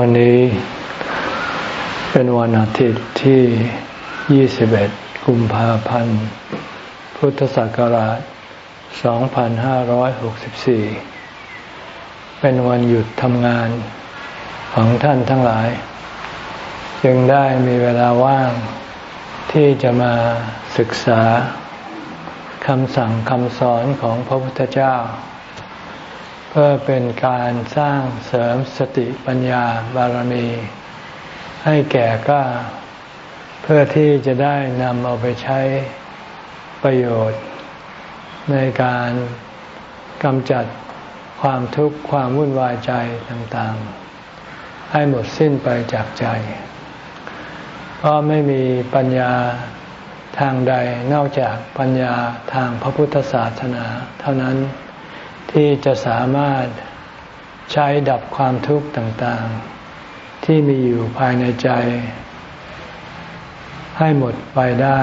วันนี้เป็นวันอาทิตย์ที่ 21 กุมภาพันธ์ พุทธศักราช 2564 เป็นวันหยุดทำงานของท่านทั้งหลาย จึงได้มีเวลาว่างที่จะมาศึกษาคำสั่งคำสอนของพระพุทธเจ้า เพื่อเป็นการสร้างเสริมสติปัญญาบารมี ให้แก่ก็เพื่อที่จะได้นำเอาไปใช้ประโยชน์ ในการกำจัดความทุกข์ความวุ่นวายใจต่างๆ ให้หมดสิ้นไปจากใจ เพราะไม่มีปัญญาทางใดนอกจากปัญญาทางพระพุทธศาสนาเท่านั้น ที่จะสามารถใช้ดับความทุกข์ต่างๆ ที่มีอยู่ภายในใจ ให้หมดไปได้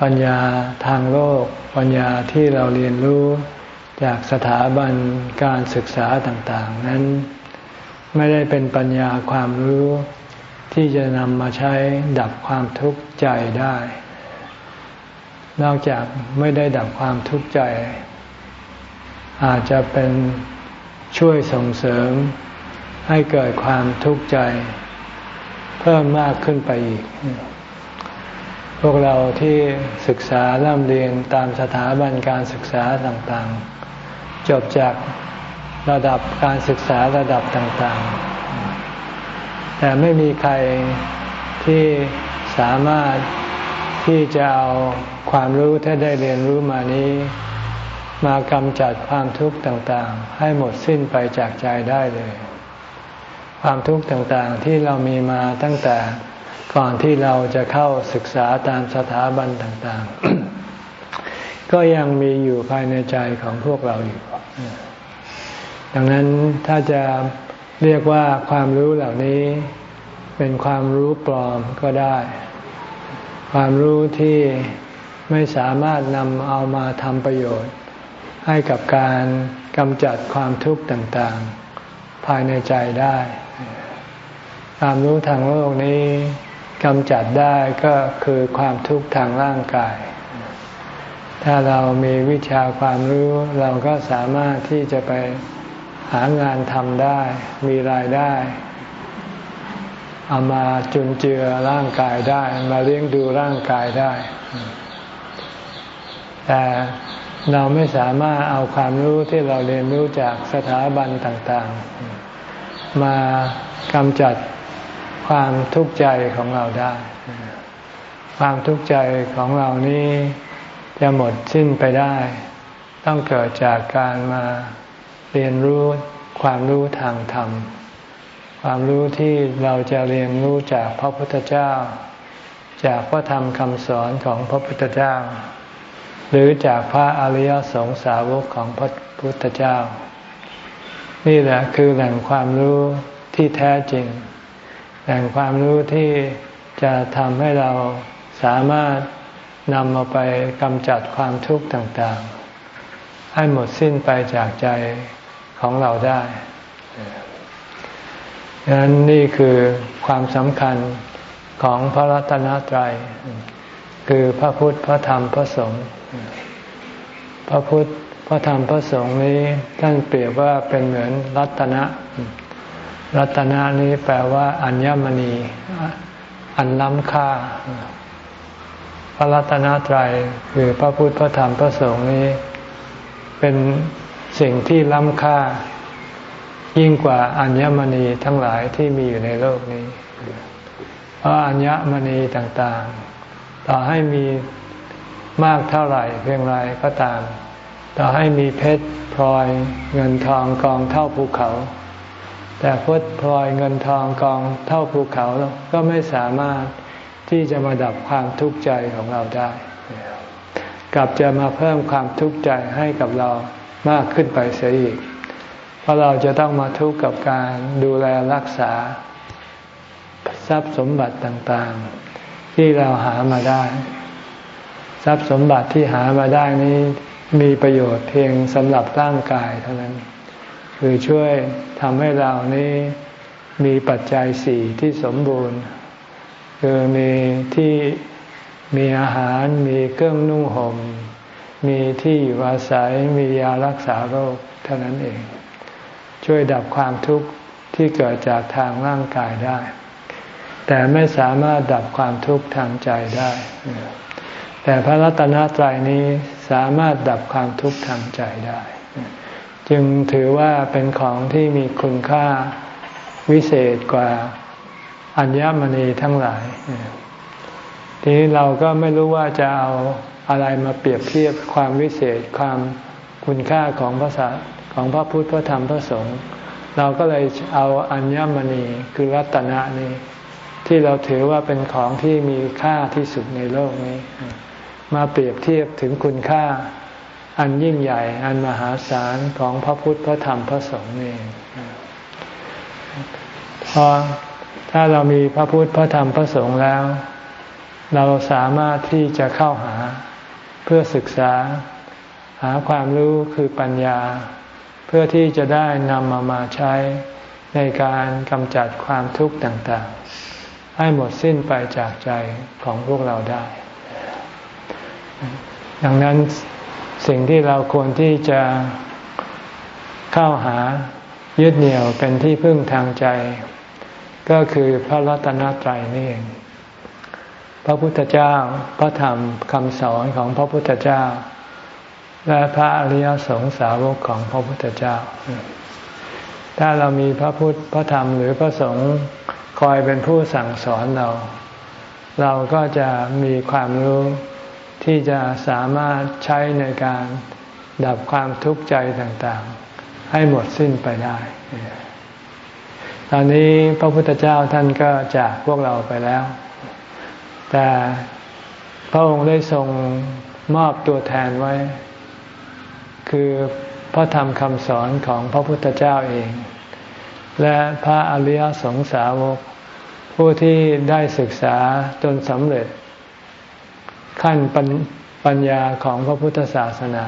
ปัญญาทางโลก ปัญญาที่เราเรียนรู้จากสถาบันการศึกษาต่างๆ นั้นไม่ได้เป็นปัญญาความรู้ที่จะนำมาใช้ดับความทุกข์ใจได้ นอกจากไม่ได้ดับความทุกข์ใจ อาจจะเป็นช่วยส่งเสริมให้เกิดความทุกข์ใจ เพิ่มมากขึ้นไปอีก พวกเราที่ศึกษาเริ่มเรียนตามสถาบันการศึกษาต่างๆ จบจากระดับการศึกษาระดับต่างๆ แต่ไม่มีใครที่สามารถที่จะเอาความรู้ที่ได้เรียนรู้มานี้ มากำจัดความทุกข์ต่างๆ ให้หมดสิ้นไปจากใจได้เลย ความทุกข์ต่างๆที่เรามีมาตั้งแต่ก่อนที่เราจะเข้าศึกษาตามสถาบันต่างๆ ก็ยังมีอยู่ภายในใจของพวกเราอยู่ ดังนั้นถ้าจะเรียกว่าความรู้เหล่านี้เป็นความรู้ปลอมก็ได้ ความรู้ที่ไม่สามารถนำเอามาทำประโยชน์ ให้กับการกำจัดความทุกข์ต่างๆ ภายในใจได้ ความรู้ทางโลกนี้กำจัดได้ก็คือความทุกข์ทางร่างกาย ถ้าเรามีวิชาความรู้เราก็สามารถที่จะไปหางานทำได้ มีรายได้เอามาจุนเจือร่างกายได้ มาเลี้ยงดูร่างกายได้ แต่ เราไม่สามารถเอาความรู้ที่เราเรียนรู้จากสถาบันต่างๆ มากำจัดความทุกข์ใจของเราได้ ความทุกข์ใจของเรานี้จะหมดสิ้นไปได้ ต้องเกิดจากการมาเรียนรู้ความรู้ทางธรรม ความรู้ที่เราจะเรียนรู้จากพระพุทธเจ้า จากพระธรรมคำสอนของพระพุทธเจ้า หรือจากพระอริยสงสาวกของพระพุทธเจ้า นี่แหละคือแหล่งความรู้ที่แท้จริง แหล่งความรู้ที่จะทำให้เราสามารถนำมาไปกำจัดความทุกข์ต่างๆ ให้หมดสิ้นไปจากใจของเราได้ดังนั้นนี่คือความสำคัญของพระรัตนตรัย คือพระพุทธพระธรรมพระสงฆ์พระพุทธพระธรรมพระสงฆ์นี้ท่านเปรียบว่าเป็นเหมือนรัตนะ รัตนะนี้แปลว่า อัญมณี อันล้ำค่า พระรัตนตรัยคือพระพุทธพระธรรมพระสงฆ์นี้ เป็นสิ่งที่ล้ำค่า ยิ่งกว่าอัญมณีทั้งหลายที่มีอยู่ในโลกนี้ เพราะอัญมณีต่างๆ ต่อให้มีมากเท่าไหร่เพียงไรก็ตาม ต่อให้มีเพชรพลอยเงินทองกองเท่าภูเขา แต่พชรพลอยเงินทองกองเท่าภูเขาก็ไม่สามารถที่จะมาดับความทุกข์ใจของเราได้ กลับจะมาเพิ่มความทุกข์ใจให้กับเรามากขึ้นไปเสียอีก เพราะเราจะต้องมาทุกข์กับการดูแลรักษา ทรัพย์สมบัติต่างๆ ที่เราหามาได้ ทรัพย์สมบัติที่หามาได้นี้มีประโยชน์เพียงสำหรับร่างกายเท่านั้น คือช่วยทำให้เรานี้มีปัจจัยสี่ที่สมบูรณ์ คือมีที่มีอาหารมีเครื่องนุ่งหม่มมีที่อยู่อาศัยมียารักษาโรคเท่านั้นเอง ช่วยดับความทุกข์ที่เกิดจากทางร่างกายได้ แต่ไม่สามารถดับความทุกข์ทางใจได้ แต่พระรัตนตรัยนี้สามารถดับความทุกข์ทางใจได้ จึงถือว่าเป็นของที่มีคุณค่าวิเศษกว่าอัญมณีทั้งหลาย ทีนี้เราก็ไม่รู้ว่าจะเอาอะไรมาเปรียบเทียบความวิเศษความคุณค่าของพระศาของพระพุทธพระธรรมพระสงฆ์เราก็เลยเอาอัญมณีคือรัตนะนี้ ที่เราถือว่าเป็นของที่มีค่าที่สุดในโลกนี้ มาเปรียบเทียบถึงคุณค่า อันยิ่งใหญ่ อันมหาศาลของพระพุทธพระธรรมพระสงฆ์นี่พอถ้าเรามีพระพุทธพระธรรมพระสงฆ์แล้ว เราสามารถที่จะเข้าหาเพื่อศึกษาหาความรู้คือปัญญา เพื่อที่จะได้นำมามาใช้ในการกำจัดความทุกข์ต่างๆ ให้หมดสิ้นไปจากใจของพวกเราได้ ดังนั้นสิ่งที่เราควรที่จะเข้าหายึดเหนี่ยวเป็นที่พึ่งทางใจ ก็คือพระรัตนตรัยนี่เองพระพุทธเจ้าพระธรรมคำสอนของพระพุทธเจ้า และพระอริยสงสาวกของพระพุทธเจ้า ถ้าเรามีพระพุทธพระธรรมหรือพระสงฆ์ คอยเป็นผู้สั่งสอนเรา เราก็จะมีความรู้ที่จะสามารถใช้ในการดับความทุกข์ใจต่างๆ ให้หมดสิ้นไปได้ ตอนนี้พระพุทธเจ้าท่านก็จากพวกเราไปแล้ว แต่พระองค์ได้ทรงมอบตัวแทนไว้ คือพระธรรมคำสอนของพระพุทธเจ้าเอง และพระอริยสงสาวก ผู้ที่ได้ศึกษาจนสำเร็จ ขั้นปัญญาของพระพุทธศาสนา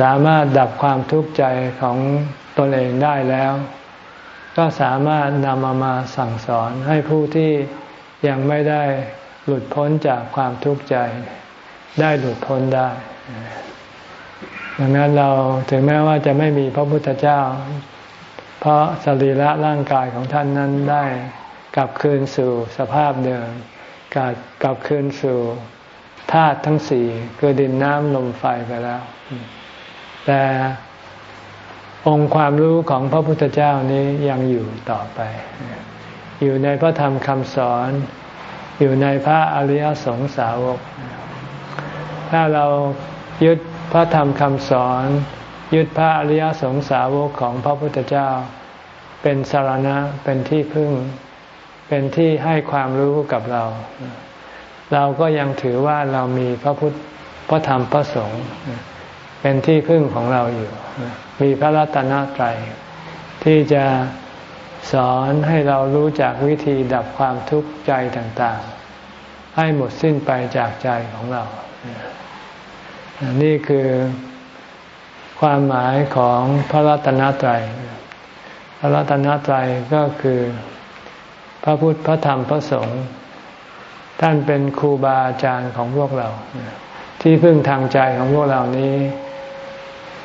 สามารถดับความทุกข์ใจของตนเองได้แล้ว ก็สามารถนำมามาสั่งสอนให้ผู้ที่ยังไม่ได้หลุดพ้นจากความทุกข์ใจ ได้หลุดพ้นได้ ดังนั้นเราถึงแม้ว่าจะไม่มีพระพุทธเจ้า เพราะสรีระร่างกายของท่านนั้นได้กลับคืนสู่สภาพเดิมกลับกลับคืนสู่ธาตุทั้งสี่คือดินน้ำลมไฟไปแล้ว แต่องค์ความรู้ของพระพุทธเจ้านี้ยังอยู่ต่อไป อยู่ในพระธรรมคำสอน อยู่ในพระอริยสงสาวก ถ้าเรายึด พระธรรมคำสอนยึดพระอริยสงสาวกของพระพุทธเจ้า เป็นสารณะเป็นที่พึ่ง เป็นที่ให้ความรู้กับเรา เราก็ยังถือว่าเรามีพระพุทธพระธรรมพระสงฆ์เป็นที่พึ่งของเราอยู่ มีพระรัตนตรัยที่จะสอนให้เรารู้จักวิธีดับความทุกข์ใจต่างๆ ให้หมดสิ้นไปจากใจของเรา นี่คือความหมายของพระรัตนตรัย พระรัตนตรัยก็คือพระพุทธ พระธรรม พระสงฆ์ ท่านเป็นครูบาอาจารย์ของพวกเรา ที่พึ่งทางใจของพวกเรานี้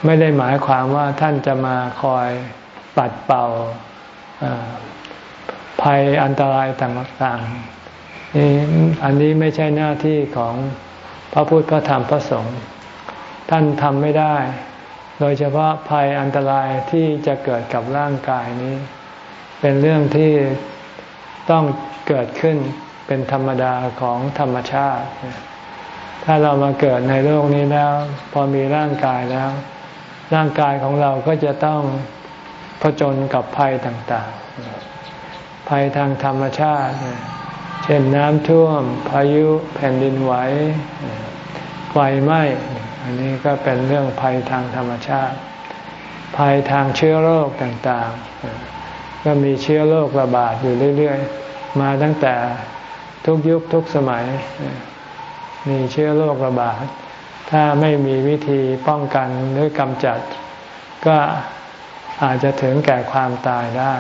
ไม่ได้หมายความว่าท่านจะมาคอยปัดเป่าภัยอันตรายต่างๆ อันนี้ไม่ใช่หน้าที่ของพระพุทธ พระธรรม พระสงฆ์ ท่านทำไม่ได้ โดยเฉพาะภัยอันตรายที่จะเกิดกับร่างกายนี้ เป็นเรื่องที่ต้องเกิดขึ้นเป็นธรรมดาของธรรมชาติ ถ้าเรามาเกิดในโลกนี้แล้ว พอมีร่างกายแล้ว ร่างกายของเราก็จะต้องผจญกับภัยต่างๆ ภัยทางธรรมชาติ เช่นน้ำท่วม พายุ แผ่นดินไหว ไฟไหม้ อันนี้ก็เป็นเรื่องภัยทางธรรมชาติ ภัยทางเชื้อโรคต่างๆ ก็มีเชื้อโรคระบาดอยู่เรื่อยๆ มาตั้งแต่ทุกยุคทุกสมัย มีเชื้อโรคระบาด ถ้าไม่มีวิธีป้องกันหรือกำจัด ก็อาจจะถึงแก่ความตายได้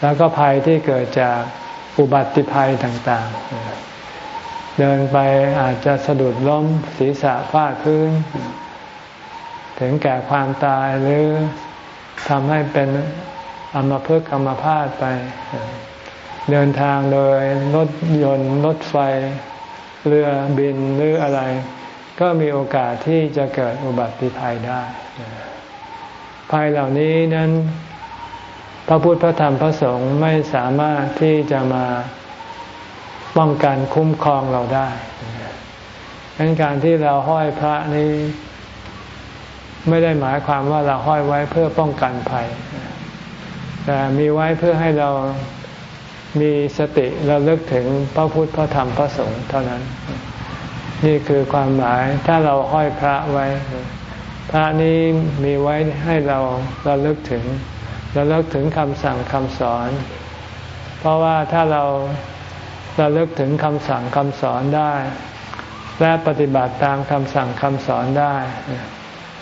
แล้วก็ภัยที่เกิดจากอุบัติภัยต่างๆ เดินไปอาจจะสะดุดล้มศีรษะฟาดพื้น ถึงแก่ความตายหรือทำให้เป็นอมภพอมพาตไป เดินทางโดยรถยนต์รถไฟ เรือบินหรืออะไร ก็มีโอกาสที่จะเกิดอุบัติภัยได้ ภัยเหล่านี้นั้น พระพุทธพระธรรมพระสงฆ์ไม่สามารถที่จะมา ป้องกันคุ้มครองเราได้ดังนั้นการที่เราห้อยพระนี้ ไม่ได้หมายความว่าเราห้อยไว้เพื่อป้องกันภัย แต่มีไว้เพื่อให้เรามีสติเราเลิกถึงพระพุทธพระธรรมพระสงฆ์เท่านั้น นี่คือความหมายถ้าเราห้อยพระไว้ พระนี้มีไว้ให้เราเราเลิกถึงเราเลิกถึงคำสั่งคำสอน เพราะว่าถ้าเรา ราเลิกถึงคำสั่งคำสอนได้ และปฏิบัติตามคำสั่งคำสอนได้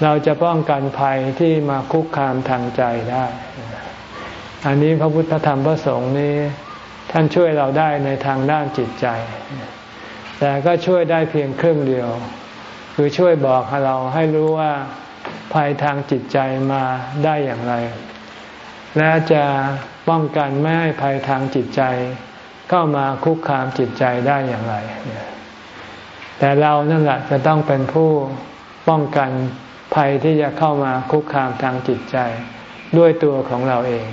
เราจะป้องกันภัยที่มาคุกคามทางใจได้ อันนี้พระพุทธธรรมพระสงฆ์นี้ ท่านช่วยเราได้ในทางด้านจิตใจ แต่ก็ช่วยได้เพียงครึ่งเดียว คือช่วยบอกให้เราให้รู้ว่าภัยทางจิตใจมาได้อย่างไร และจะป้องกันไม่ให้ภัยทางจิตใจ เข้ามาคุกคามจิตใจได้อย่างไร แต่เรานั่นแหละจะต้องเป็นผู้ป้องกันภัยที่จะเข้ามาคุกคามทางจิตใจด้วยตัวของเราเอง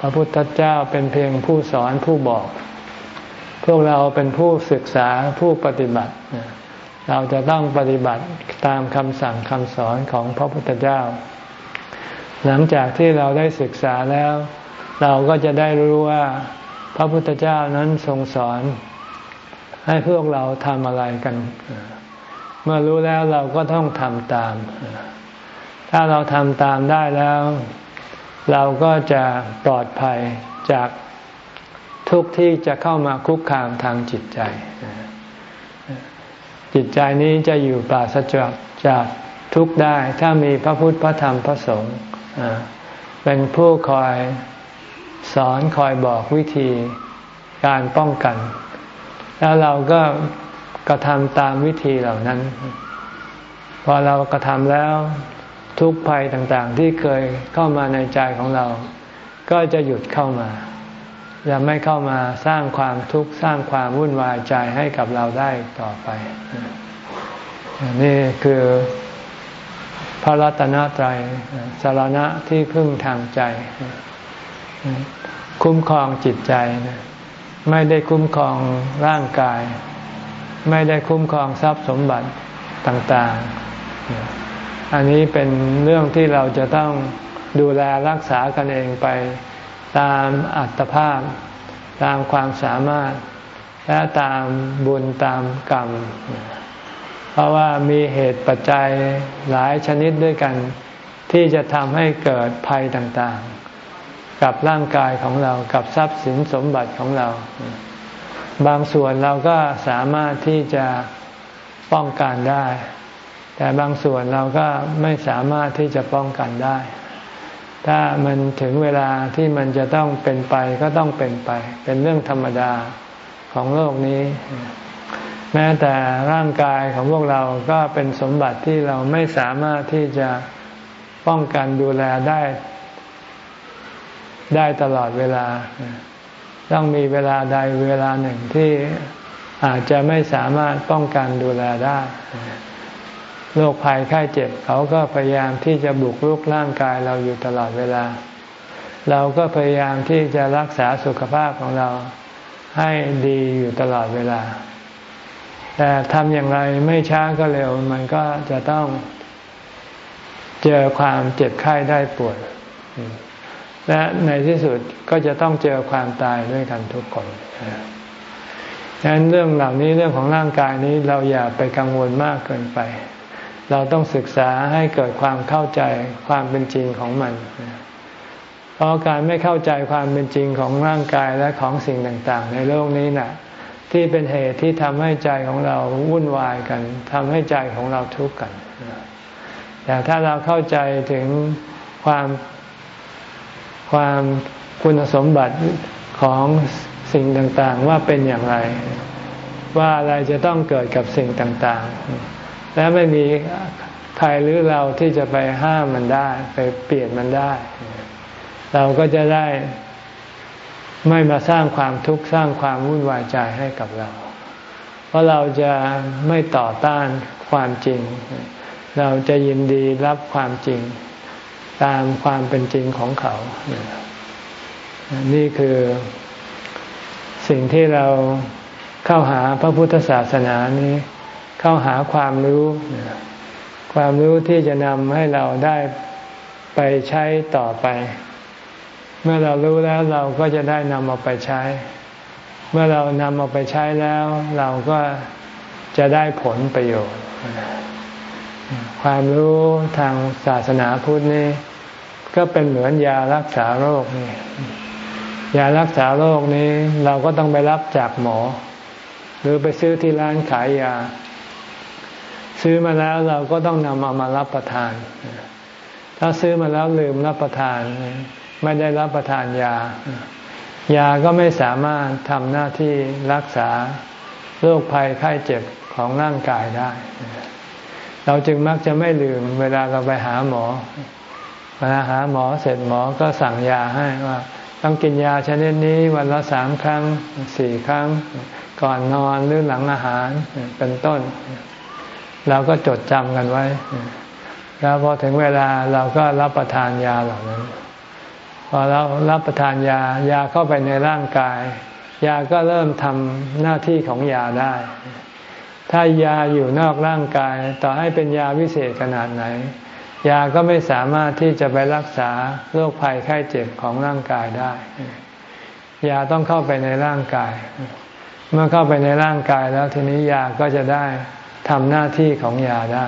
พระพุทธเจ้าเป็นเพียงผู้สอนผู้บอก พวกเราเป็นผู้ศึกษาผู้ปฏิบัติ เราจะต้องปฏิบัติตามคำสั่งคำสอนของพระพุทธเจ้า หลังจากที่เราได้ศึกษาแล้ว เราก็จะได้รู้ว่า พระพุทธเจ้านั้นทรงสอนให้พวกเราทำอะไรกัน เมื่อรู้แล้วเราก็ต้องทำตาม ถ้าเราทำตามได้แล้ว เราก็จะปลอดภัยจากทุกที่จะเข้ามาคุกคามทางจิตใจ จิตใจนี้จะอยู่ปราศจากจากทุกได้ ถ้ามีพระพุทธพระธรรมพระสงฆ์เป็นผู้คอย สอนคอยบอกวิธีการป้องกัน แล้วเราก็กระทำตามวิธีเหล่านั้น พอเรากระทำแล้วทุกภัยต่างๆ ที่เคยเข้ามาในใจของเรา ก็จะหยุดเข้ามาจะไม่เข้ามาสร้างความทุกข์สร้างความวุ่นวายใจให้กับเราได้ต่อไป นี่คือพระรัตนตรัยสารณะที่พึ่งทางใจ คุ้มครองจิตใจนะไม่ได้คุ้มครองร่างกาย ไม่ได้คุ้มครองทรัพย์สมบัติต่างๆ อันนี้เป็นเรื่องที่เราจะต้องดูแลรักษากันเองไปตามอัตภาพ ตามความสามารถ และตามบุญตามกรรม เพราะว่ามีเหตุปัจจัยหลายชนิดด้วยกัน ที่จะทำให้เกิดภัยต่างๆ กับร่างกายของเรากับทรัพย์สินสมบัติของเรา บางส่วนเราก็สามารถที่จะป้องกันได้ แต่บางส่วนเราก็ไม่สามารถที่จะป้องกันได้ ถ้ามันถึงเวลาที่มันจะต้องเป็นไปก็ต้องเป็นไป เป็นเรื่องธรรมดาของโลกนี้ แม้แต่ร่างกายของพวกเราก็เป็นสมบัติที่เราไม่สามารถที่จะป้องกันดูแลได้ ได้ตลอดเวลา ต้องมีเวลาใดเวลาหนึ่งที่อาจจะไม่สามารถป้องกันดูแลได้โรคภัยไข้เจ็บเขาก็พยายามที่จะบุกรุกร่างกายเราอยู่ตลอดเวลา เราก็พยายามที่จะรักษาสุขภาพของเราให้ดีอยู่ตลอดเวลา แต่ทำอย่างไรไม่ช้าก็เร็ว มันก็จะต้องเจอความเจ็บไข้ได้ป่วย และในที่สุดก็จะต้องเจอความตายด้วยกันทุกคนดังนั้นเรื่องเหล่านี้เรื่องของร่างกายนี้เราอย่าไปกังวลมากเกินไป เราต้องศึกษาให้เกิดความเข้าใจความเป็นจริงของมัน เพราะการไม่เข้าใจความเป็นจริงของร่างกายและของสิ่งต่างๆ ในโลกนี้นะ่ะ ที่เป็นเหตุที่ทำให้ใจของเราวุ่นวายกันทำให้ใจของเราทุกข์กันแต่ถ้าเราเข้าใจถึงความ ความคุณสมบัติของสิ่งต่างๆ ว่าเป็นอย่างไร ว่าอะไรจะต้องเกิดกับสิ่งต่างๆ และไม่มีใครหรือเราที่จะไปห้ามมันได้ ไปเปลี่ยนมันได้ เราก็จะได้ไม่มาสร้างความทุกข์สร้างความวุ่นวายใจให้กับเรา เพราะเราจะไม่ต่อต้านความจริง เราจะยินดีรับความจริง ตามความเป็นจริงของเขา นี่คือสิ่งที่เราเข้าหาพระพุทธศาสนานี้ เข้าหาความรู้ ความรู้ที่จะนำให้เราได้ไปใช้ต่อไป เมื่อเรารู้แล้วเราก็จะได้นำเอาไปใช้ เมื่อเรานำเอาไปใช้แล้ว เราก็จะได้ผลประโยชน์ ความรู้ทางศาสนาพุทธนี่ก็เป็นเหมือนยารักษาโรคนี่ยารักษาโรคนี้เราก็ต้องไปรับจากหมอ หรือไปซื้อที่ร้านขายยา ซื้อมาแล้วเราก็ต้องนำเอามารับประทาน ถ้าซื้อมาแล้วลืมรับประทาน ไม่ได้รับประทานยา ยาก็ไม่สามารถทำหน้าที่รักษาโรคภัยไข้เจ็บของร่างกายได้ เราจึงมักจะไม่ลืมเวลาเราไปหาหมอเวลาหาหมอเสร็จหมอก็สั่งยาให้ว่า ต้องกินยาชนิดนี้วันละสามครั้งสี่ครั้ง ก่อนนอนหรือหลังอาหารเป็นต้น เราก็จดจำกันไว้ แล้วพอถึงเวลาเราก็รับประทานยาเหล่านั้นพอเรารับประทานยายาเข้าไปในร่างกาย ยาก็เริ่มทำหน้าที่ของยาได้ ถ้ายาอยู่นอกร่างกาย ต่อให้เป็นยาวิเศษขนาดไหน ยาก็ไม่สามารถที่จะไปรักษาโรคภัยไข้เจ็บของร่างกายได้ ยาต้องเข้าไปในร่างกาย เมื่อเข้าไปในร่างกายแล้วทีนี้ยาก็จะได้ทำหน้าที่ของยาได้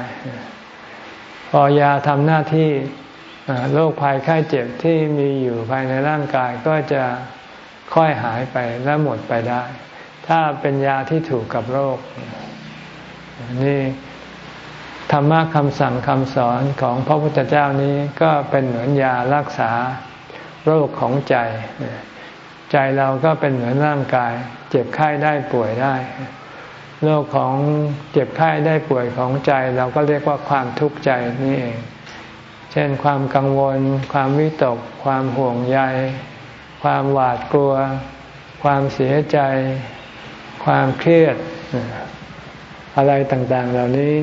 พอยาทำหน้าที่โรคภัยไข้เจ็บที่มีอยู่ภายในร่างกายก็จะค่อยหายไปและหมดไปได้ ถ้าเป็นยาที่ถูกกับโรค นี่ธรรมะคำสั่งคำสอนของพระพุทธเจ้านี้ก็เป็นเหมือนยารักษาโรคของใจ ใจเราก็เป็นเหมือนร่างกาย เจ็บไข้ได้ป่วยได้ โรคของเจ็บไข้ได้ป่วยของใจ เราก็เรียกว่าความทุกข์ใจนี่เอง เช่นความกังวล ความวิตก ความห่วงใย ความหวาดกลัว ความเสียใจ ความเครียด อะไรต่างๆ เหล่านี้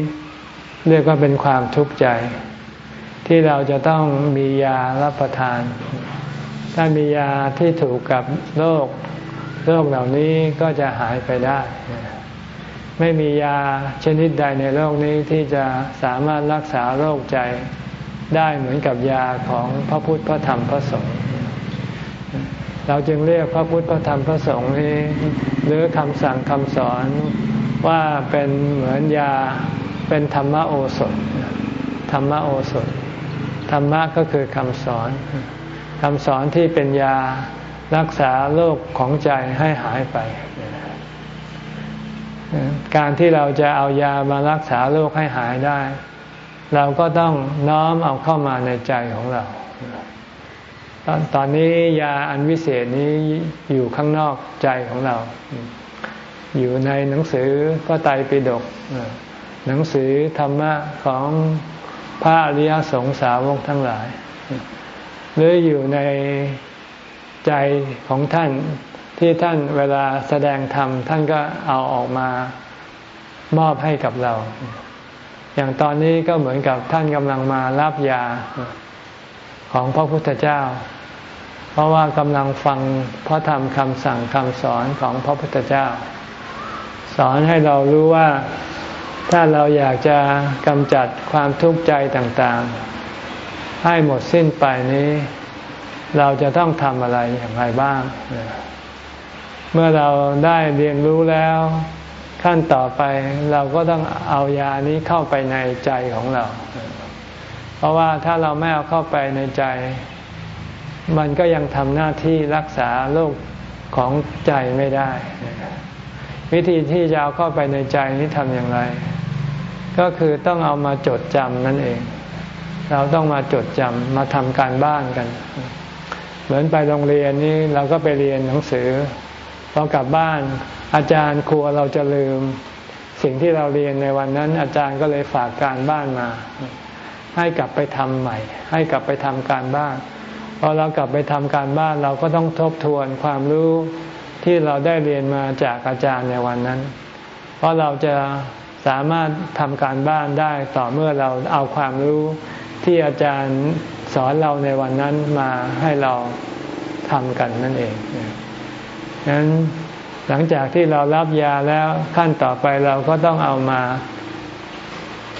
เรียกว่าเป็นความทุกข์ใจ ที่เราจะต้องมียารับประทาน ถ้ามียาที่ถูกกับโรคโรคเหล่านี้ก็จะหายไปได้ ไม่มียาชนิดใดในโลกนี้ที่จะสามารถรักษาโรคใจได้เหมือนกับยาของพระพุทธพระธรรมพระสงฆ์เราจึงเรียกพระพุทธพระธรรมพระสงฆ์นี้ หรือคำสั่งคำสอน ว่าเป็นเหมือนยาเป็นธรรมโอสถ ธรรมโอสถ ธรรมะก็คือคำสอนคำสอนที่เป็นยารักษาโรคของใจให้หายไป การที่เราจะเอายามารักษาโรคให้หายได้ เราก็ต้องน้อมเอาเข้ามาในใจของเรา ตอนตอนนี้ยาอันวิเศษนี้อยู่ข้างนอกใจของเรา อยู่ในหนังสือพระไตรปิฎกหนังสือธรรมะของพระอริยสงสาวกทั้งหลาย หรืออยู่ในใจของท่านที่ท่านเวลาแสดงธรรม ท่านก็เอาออกมามอบให้กับเรา อย่างตอนนี้ก็เหมือนกับท่านกำลังมารับยาของพระพุทธเจ้า เพราะว่ากำลังฟังพระธรรมคำสั่งคำสอนของพระพุทธเจ้า สอนให้เรารู้ว่าถ้าเราอยากจะกำจัดความทุกข์ใจต่างๆ ให้หมดสิ้นไปนี้ เราจะต้องทำอะไรอย่างไรบ้าง เมื่อเราได้เรียนรู้แล้ว ขั้นต่อไปเราก็ต้องเอายานี้เข้าไปในใจของเรา เพราะว่าถ้าเราไม่เอาเข้าไปในใจ มันก็ยังทำหน้าที่รักษาโรคของใจไม่ได้ วิธีที่จะเอาเข้าไปในใจนี้ทำอย่างไร ก็คือต้องเอามาจดจำนั่นเอง เราต้องมาจดจำมาทำการบ้านกัน เหมือนไปโรงเรียนนี้เราก็ไปเรียนหนังสือพอกลับบ้านอาจารย์ครัวเราจะลืม สิ่งที่เราเรียนในวันนั้น อาจารย์ก็เลยฝากการบ้านมา ให้กลับไปทำใหม่ ให้กลับไปทำการบ้านพอเรากลับไปทำการบ้านเราก็ต้องทบทวนความรู้ ที่เราได้เรียนมาจากอาจารย์ในวันนั้น เพราะเราจะสามารถทำการบ้านได้ต่อเมื่อเราเอาความรู้ที่อาจารย์สอนเราในวันนั้นมาให้เราทำกันนั่นเองดังนั้นหลังจากที่เรารับยาแล้วขั้นต่อไปเราก็ต้องเอามา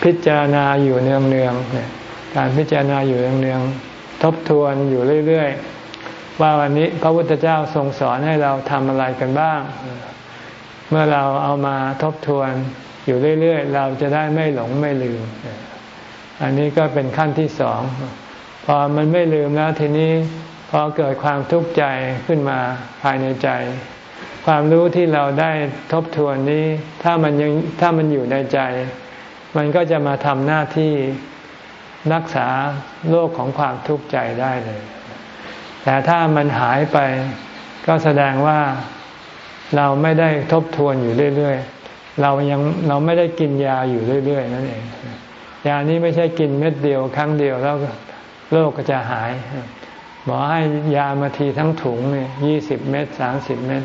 พิจารณาอยู่เนืองๆการพิจารณาอยู่เนืองๆทบทวนอยู่เรื่อยๆ ว่าวันนี้พระพุทธเจ้าทรงสอนให้เราทำอะไรกันบ้าง เมื่อเราเอามาทบทวนอยู่เรื่อยๆ เราจะได้ไม่หลงไม่ลืม อันนี้ก็เป็นขั้นที่สอง พอมันไม่ลืมแล้วทีนี้พอเกิดความทุกข์ใจขึ้นมาภายในใจ ความรู้ที่เราได้ทบทวนนี้ ถ้ามันยังถ้ามันอยู่ในใจ มันก็จะมาทำหน้าที่รักษาโรคของความทุกข์ใจได้เลย แต่ถ้ามันหายไปก็แสดงว่าเราไม่ได้ทบทวนอยู่เรื่อยๆ เรายังเราไม่ได้กินยาอยู่เรื่อยๆ นั่นเอง ยานี้ไม่ใช่กินเม็ดเดียวครั้งเดียวแล้วโรคก็จะหาย หมอให้ยามาทีทั้งถุงเนี่ยยี่สิบเม็ดสามสิบเม็ด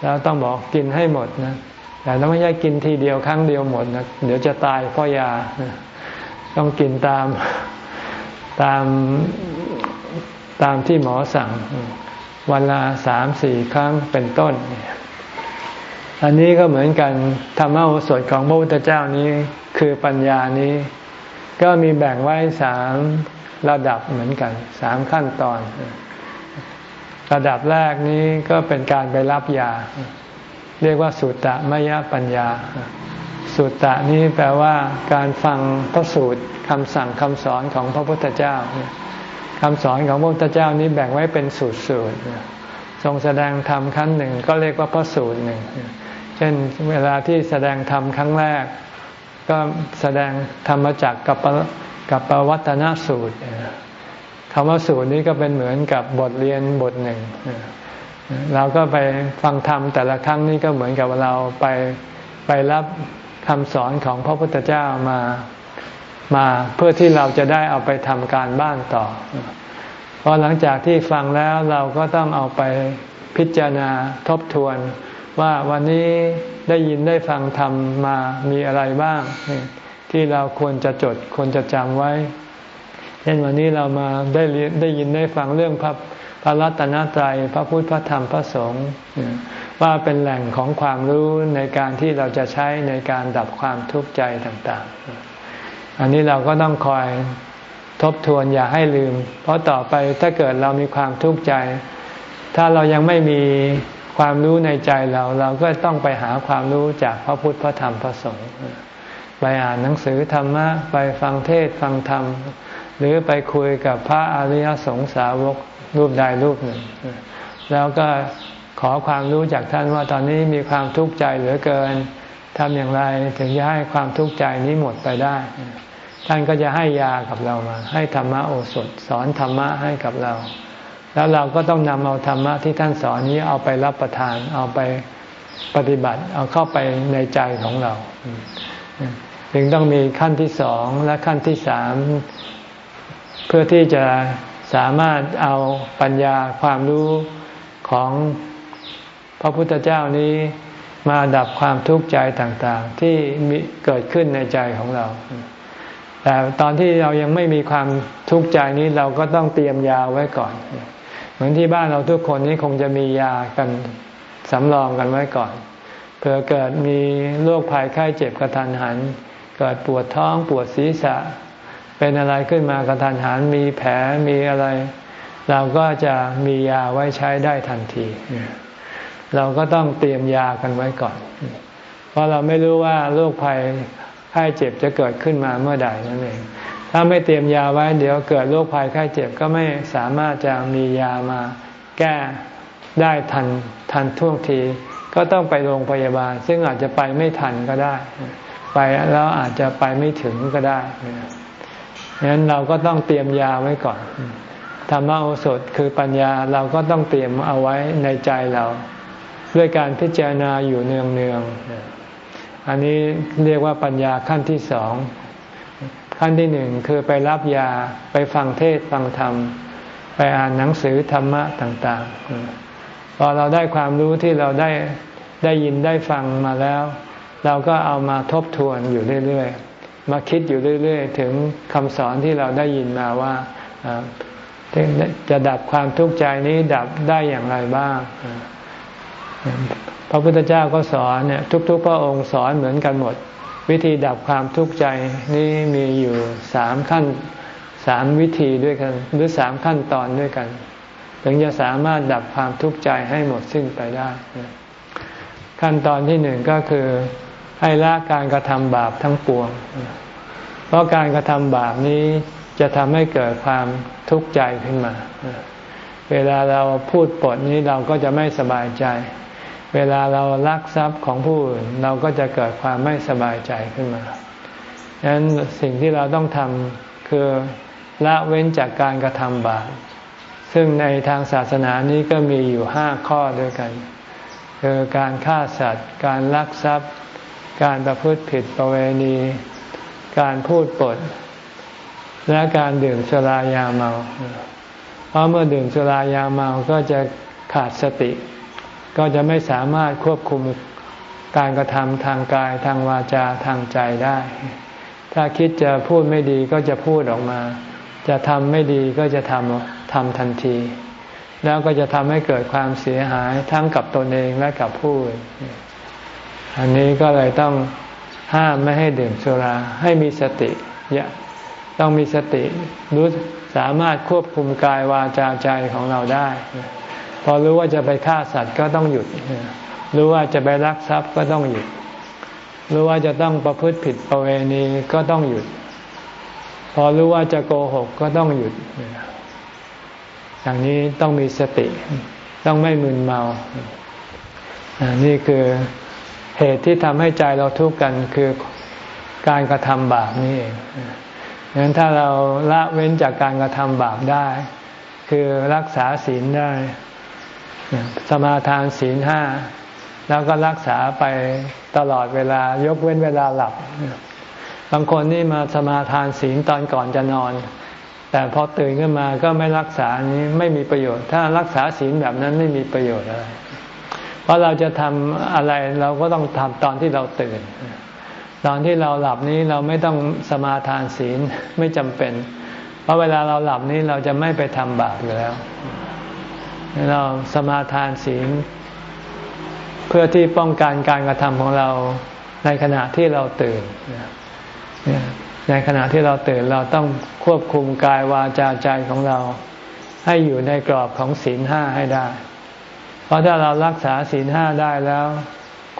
แล้วต้องบอกกินให้หมดนะ แต่ต้องไม่ใช่กินทีเดียวครั้งเดียวหมดนะเดี๋ยวจะตายเพราะยา ต้องกินตามตาม ตามที่หมอสั่ง วันละสามสี่ครั้งเป็นต้น อันนี้ก็เหมือนกันธรรมโอสถของพระพุทธเจ้านี้คือปัญญานี้ ก็มีแบ่งไว้สามระดับเหมือนกันสามขั้นตอน ระดับแรกนี้ก็เป็นการไปรับยา เรียกว่าสุตตะมยปัญญา สุตตะนี้แปลว่าการฟังพระสูตรคำสั่งคำสอนของพระพุทธเจ้า คำสอนของพระพุทธเจ้านี้แบ่งไว้เป็นสูตรสูตรทรงแสดงธรรมขั้นหนึ่งก็เรียกว่าพระสูตรหนึ่ง เช่นเวลาที่แสดงธรรมครั้งแรก ก็แสดงธรรมจักกับกับปวัตนสูตรคำว่าสูตรนี้ก็เป็นเหมือนกับบทเรียนบทหนึ่ง เราก็ไปฟังธรรมแต่ละครั้งนี้ก็เหมือนกับเราไปไปรับคำสอนของพระพุทธเจ้ามา มาเพื่อที่เราจะได้เอาไปทำการบ้านต่อพอหลังจากที่ฟังแล้วเราก็ต้องเอาไปพิจารณาทบทวน ว่าวันนี้ได้ยินได้ฟังธรรมมามีอะไรบ้าง ที่เราควรจะจดควรจะจำไว้เช่นวันนี้เรามาได้ได้ยินได้ฟังเรื่องพระพระรัตนตรัยพระพุทธพระธรรมพระสงฆ์ว่าเป็นแหล่งของความรู้ในการที่เราจะใช้ในการดับความทุกข์ใจต่าง ๆ อันนี้เราก็ต้องคอยทบทวนอย่าให้ลืม เพราะต่อไปถ้าเกิดเรามีความทุกข์ใจ ถ้าเรายังไม่มีความรู้ในใจเรา เราก็ต้องไปหาความรู้จากพระพุทธพระธรรมพระสงฆ์ไปอ่านหนังสือธรรมะไปฟังเทศฟังธรรม หรือไปคุยกับพระอริยสงสาวกรูปใดรูปหนึ่ง แล้วก็ขอความรู้จากท่านว่าตอนนี้มีความทุกข์ใจเหลือเกิน ทำอย่างไรถึงจะให้ความทุกข์ใจนี้หมดไปได้ ท่านก็จะให้ยากับเรามา ให้ธรรมะโอสถ สอนธรรมะให้กับเรา แล้วเราก็ต้องนำเอาธรรมะที่ท่านสอนนี้เอาไปรับประทาน เอาไปปฏิบัติ เอาเข้าไปในใจของเราจึงต้องมีขั้นที่สองและขั้นที่สามเพื่อที่จะสามารถเอาปัญญาความรู้ของพระพุทธเจ้านี้ มาดับความทุกข์ใจต่างๆ ที่มีเกิดขึ้นในใจของเรา แต่ตอนที่เรายังไม่มีความทุกข์ใจนี้เราก็ต้องเตรียมยาไว้ก่อน เหมือนที่บ้านเราทุกคนนี้คงจะมียากันสำรองกันไว้ก่อน เผื่อเกิดมีโรคภัยไข้เจ็บกระทันหัน เกิดปวดท้องปวดศีรษะ เป็นอะไรขึ้นมากระทันหันมีแผลมีอะไร เราก็จะมียาไว้ใช้ได้ทันที เราก็ต้องเตรียมยากันไว้ก่อน เพราะเราไม่รู้ว่าโรคภัยไข้เจ็บจะเกิดขึ้นมาเมื่อใดนั่นเอง ถ้าไม่เตรียมยาไว้เดี๋ยวเกิดโรคภัยไข้เจ็บก็ไม่สามารถจะมียามาแก้ได้ทันทันท่วงที ก็ต้องไปโรงพยาบาล ซึ่งอาจจะไปไม่ทันก็ได้ ไปแล้วอาจจะไปไม่ถึงก็ได้งั้นเราก็ต้องเตรียมยาไว้ก่อนธรรมโอสถคือปัญญาเราก็ต้องเตรียมเอาไว้ในใจเรา ด้วยการพิจารณาอยู่เนืองเนืองอันนี้เรียกว่าปัญญาขั้นที่สองขั้นที่หนึ่งคือไปรับยาไปฟังเทศฟังธรรม ไปอ่านหนังสือธรรมะต่างๆ พอเราได้ความรู้ที่เราได้ได้ยินได้ฟังมาแล้ว เราก็เอามาทบทวนอยู่เรื่อยๆ มาคิดอยู่เรื่อยๆ ถึงคำสอนที่เราได้ยินมาว่าจะดับความทุกข์ใจนี้ดับได้อย่างไรบ้าง พระพุทธเจ้าก็สอนเนี่ยทุกๆ พระองค์สอนเหมือนกันหมด วิธีดับความทุกข์ใจนี้มีอยู่สามขั้นสามวิธีด้วยกัน หรือสามขั้นตอนด้วยกัน ถึงจะสามารถดับความทุกข์ใจให้หมดสิ้นไปได้ ขั้นตอนที่หนึ่งก็คือให้ละการกระทำบาปทั้งปวง เพราะการกระทำบาปนี้จะทำให้เกิดความทุกข์ใจขึ้นมา เวลาเราพูดปดนี้เราก็จะไม่สบายใจ เวลาเราลักทรัพย์ของผู้อื่นเราก็จะเกิดความไม่สบายใจขึ้นมาดังนั้นสิ่งที่เราต้องทำคือละเว้นจากการกระทำบาป ซึ่งในทางศาสนานี้ก็มีอยู่ห้าข้อด้วยกัน คือการฆ่าสัตว์ การลักทรัพย์ การประพฤติผิดประเวณี การพูดปด และการดื่มสุรายาเมา เพราะเมื่อดื่มสุรายาเมาก็จะขาดสติ ก็จะไม่สามารถควบคุมการกระทำทางกาย ทางวาจาทางใจได้ ถ้าคิดจะพูดไม่ดีก็จะพูดออกมา จะทำไม่ดีก็จะทำทำทันที แล้วก็จะทำให้เกิดความเสียหายทั้งกับตนเองและกับผู้อื่นอันนี้ก็เลยต้องห้ามไม่ให้ดื่มสุราให้มีสติอย่าต้องมีสติรู้สามารถควบคุมกายวาจาใจของเราได้ พอรู้ว่าจะไปฆ่าสัตว์ก็ต้องหยุด รู้ว่าจะไปรักทรัพย์ก็ต้องหยุด รู้ว่าจะต้องประพฤติผิดประเวณีก็ต้องหยุด พอรู้ว่าจะโกหกก็ต้องหยุด อย่างนี้ต้องมีสติ ต้องไม่มึนเมา นี่คือเหตุที่ทำให้ใจเราทุกข์กันคือการกระทำบาปนี่เองดังนั้นถ้าเราละเว้นจากการกระทำบาปได้ คือรักษาศีลได้ สมาทานศีลห้าแล้วก็รักษาไปตลอดเวลายกเว้นเวลาหลับ บางคนนี่มาสมาทานศีลตอนก่อนจะนอน แต่พอตื่นขึ้นมาก็ไม่รักษานี้ไม่มีประโยชน์ ถ้ารักษาศีลแบบนั้นไม่มีประโยชน์อะไร เพราะเราจะทำอะไรเราก็ต้องทำตอนที่เราตื่น ตอนที่เราหลับนี้เราไม่ต้องสมาทานศีลไม่จำเป็น เพราะเวลาเราหลับนี้เราจะไม่ไปทำบาปอยู่แล้ว เราสมาทานศีล เพื่อที่ป้องกันการกระทำของเราในขณะที่เราตื่น ในขณะที่เราตื่นเราต้องควบคุมกายวาจาใจของเรา ให้อยู่ในกรอบของศีลห้าให้ได้ เพราะถ้าเรารักษาศีลห้าได้แล้ว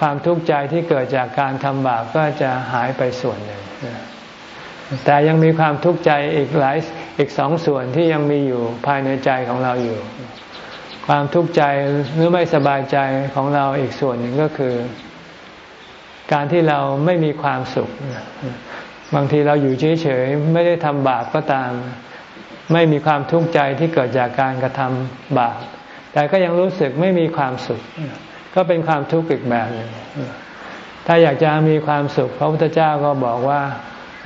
ความทุกข์ใจที่เกิดจากการทำบาปก็จะหายไปส่วนหนึ่งแต่ยังมีความทุกข์ใจอีกหลายอีกสองส่วนที่ยังมีอยู่ภายในใจของเราอยู่ ความทุกข์ใจหรือไม่สบายใจของเราอีกส่วนหนึ่งก็คือ การที่เราไม่มีความสุข บางทีเราอยู่เฉยๆไม่ได้ทำบาปก็ตาม ไม่มีความทุกข์ใจที่เกิดจากการกระทำบาปแต่ก็ยังรู้สึกไม่มีความสุข ก็เป็นความทุกข์อีกแบบหนึ่งถ้าอยากจะมีความสุข พระพุทธเจ้าก็บอกว่า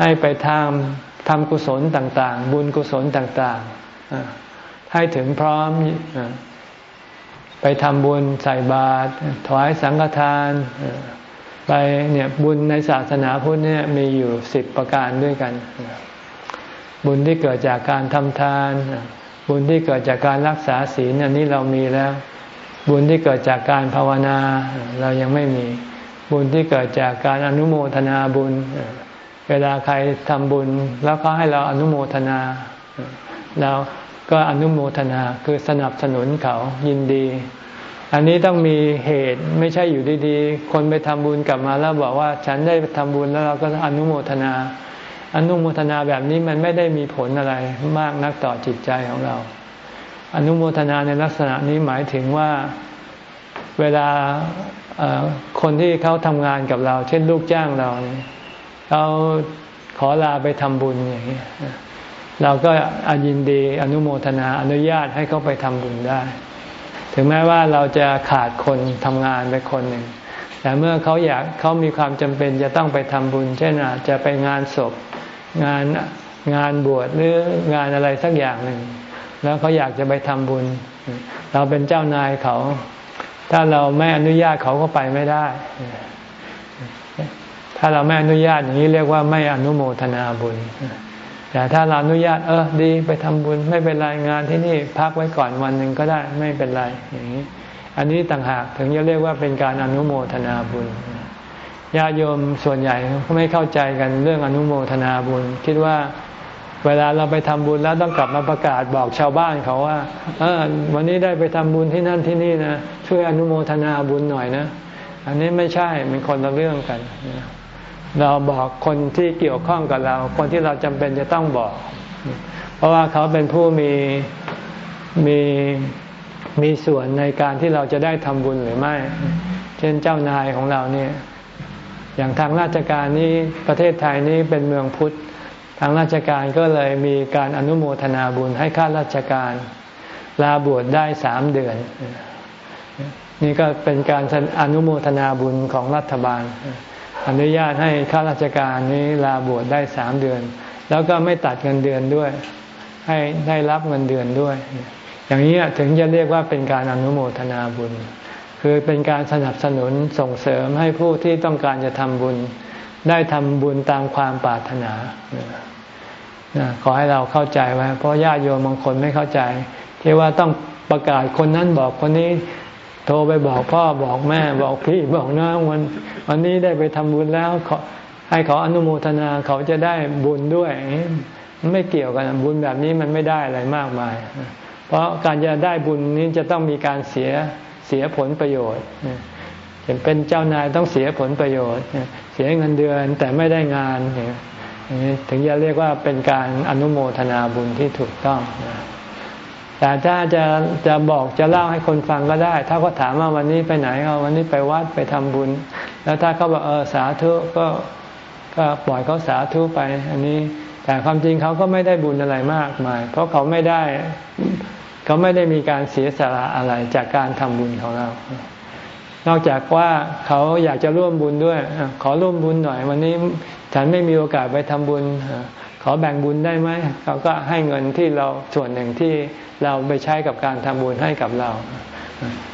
ให้ไปทำทำกุศลต่าง ๆ บุญกุศลต่าง ๆให้ถึงพร้อม ไปทำบุญใส่บาตรถวายสังฆทาน ไปเนี่ยบุญในศาสนาพุทธเนี่ยมีอยู่สิบประการด้วยกัน บุญที่เกิดจากการทำทาน บุญที่เกิดจากการรักษาศีลอันนี้เรามีแล้ว บุญที่เกิดจากการภาวนาเรายังไม่มี บุญที่เกิดจากการอนุโมทนาบุญ เวลาใครทำบุญ แล้วก็ให้เราอนุโมทนาเราก็อนุโมทนาคือสนับสนุนเขายินดี อันนี้ต้องมีเหตุไม่ใช่อยู่ดีๆ คนไปทำบุญกลับมาแล้วบอกว่าฉันได้ทำบุญแล้วเราก็อนุโมทนา อนุโมทนาแบบนี้มันไม่ได้มีผลอะไรมากนักต่อจิตใจของเรา อนุโมทนาในลักษณะนี้หมายถึงว่าเวลาคนที่เขาทำงานกับเรา เช่นลูกจ้างเราเขาขอลาไปทำบุญอย่างนี้เราก็อยินดีอนุโมทนาอนุญาตให้เขาไปทำบุญได้ ถึงแม้ว่าเราจะขาดคนทำงานไปคนหนึ่ง แต่เมื่อเขาอยากเขามีความจำเป็นจะต้องไปทำบุญ เช่นอาจจะไปงานศพงานงานบวชหรืองานอะไรสักอย่างหนึ่ง แล้วเขาอยากจะไปทำบุญ เราเป็นเจ้านายเขา ถ้าเราไม่อนุญาตเขาก็ไปไม่ได้ ถ้าเราไม่อนุญาตอย่างนี้เรียกว่าไม่อนุโมทนาบุญ แต่ถ้าเราอนุญาตเออดีไปทำบุญไม่เป็นไรงานที่นี่พักไว้ก่อนวันหนึ่งก็ได้ไม่เป็นไรอย่างนี้ อันนี้ต่างหากถึงจะเรียกว่าเป็นการอนุโมทนาบุญญาโยมส่วนใหญ่เขาไม่เข้าใจกันเรื่องอนุโมทนาบุญ คิดว่าเวลาเราไปทำบุญแล้วต้องกลับมาประกาศบอกชาวบ้านเขาว่าเออวันนี้ได้ไปทำบุญที่นั่นที่นี่นะช่วยอนุโมทนาบุญหน่อยนะ อันนี้ไม่ใช่เป็นคนละเรื่องกัน เราบอกคนที่เกี่ยวข้องกับเรา คนที่เราจำเป็นจะต้องบอก เพราะว่าเขาเป็นผู้มีมีมีส่วนในการที่เราจะได้ทำบุญหรือไม่ เช่นเจ้านายของเราเนี่ย อย่างทางราชการนี้ประเทศไทยนี้เป็นเมืองพุทธ ทางราชการก็เลยมีการอนุโมทนาบุญให้ข้าราชการ ลาบวชได้สามเดือน นี่ก็เป็นการอนุโมทนาบุญของรัฐบาล อนุญาตให้ข้าราชการนี้ลาบวชได้สามเดือน แล้วก็ไม่ตัดเงินเดือนด้วย ให้ได้รับเงินเดือนด้วย อย่างนี้ถึงจะเรียกว่าเป็นการอนุโมทนาบุญ คือเป็นการสนับสนุนส่งเสริมให้ผู้ที่ต้องการจะทำบุญ ได้ทำบุญตามความปรารถนาขอให้เราเข้าใจไว้เพราะญาติโยมบางคนไม่เข้าใจ ที่ว่าต้องประกาศคนนั้นบอกคนนี้ โทรไปบอกพ่อบอกแม่บอกพี่บอกน้องวันวันนี้ได้ไปทำบุญแล้วขอให้เขาอนุโมทนาเขาจะได้บุญด้วยไม่เกี่ยวกันบุญแบบนี้มันไม่ได้อะไรมากมาย เพราะการจะได้บุญนี้จะต้องมีการเสียเสียผลประโยชน์เห็นเป็นเจ้านายต้องเสียผลประโยชน์ เสียเงินเดือนแต่ไม่ได้งาน ถึงจะเรียกว่าเป็นการอนุโมทนาบุญที่ถูกต้อง แต่ถ้าจะจะบอกจะเล่าให้คนฟังก็ได้ ถ้าเขาถามว่าวันนี้ไปไหนเขาวันนี้ไปวัดไปทำบุญ แล้วถ้าเขาบอกเออสาธุก็ก็ปล่อยเขาสาธุไป อันนี้ แต่ความจริงเขาก็ไม่ได้บุญอะไรมากมาย เพราะเขาไม่ได้เขาไม่ได้มีการเสียสละอะไรจากการทำบุญของเรา นอกจากว่าเขาอยากจะร่วมบุญด้วยขอร่วมบุญหน่อย วันนี้ฉันไม่มีโอกาสไปทำบุญ อแบ่งบุญได้ไหมเขาก็ให้เงินที่เราส่วนหนึ่งที่เราไปใช้กับการทำบุญให้กับเรา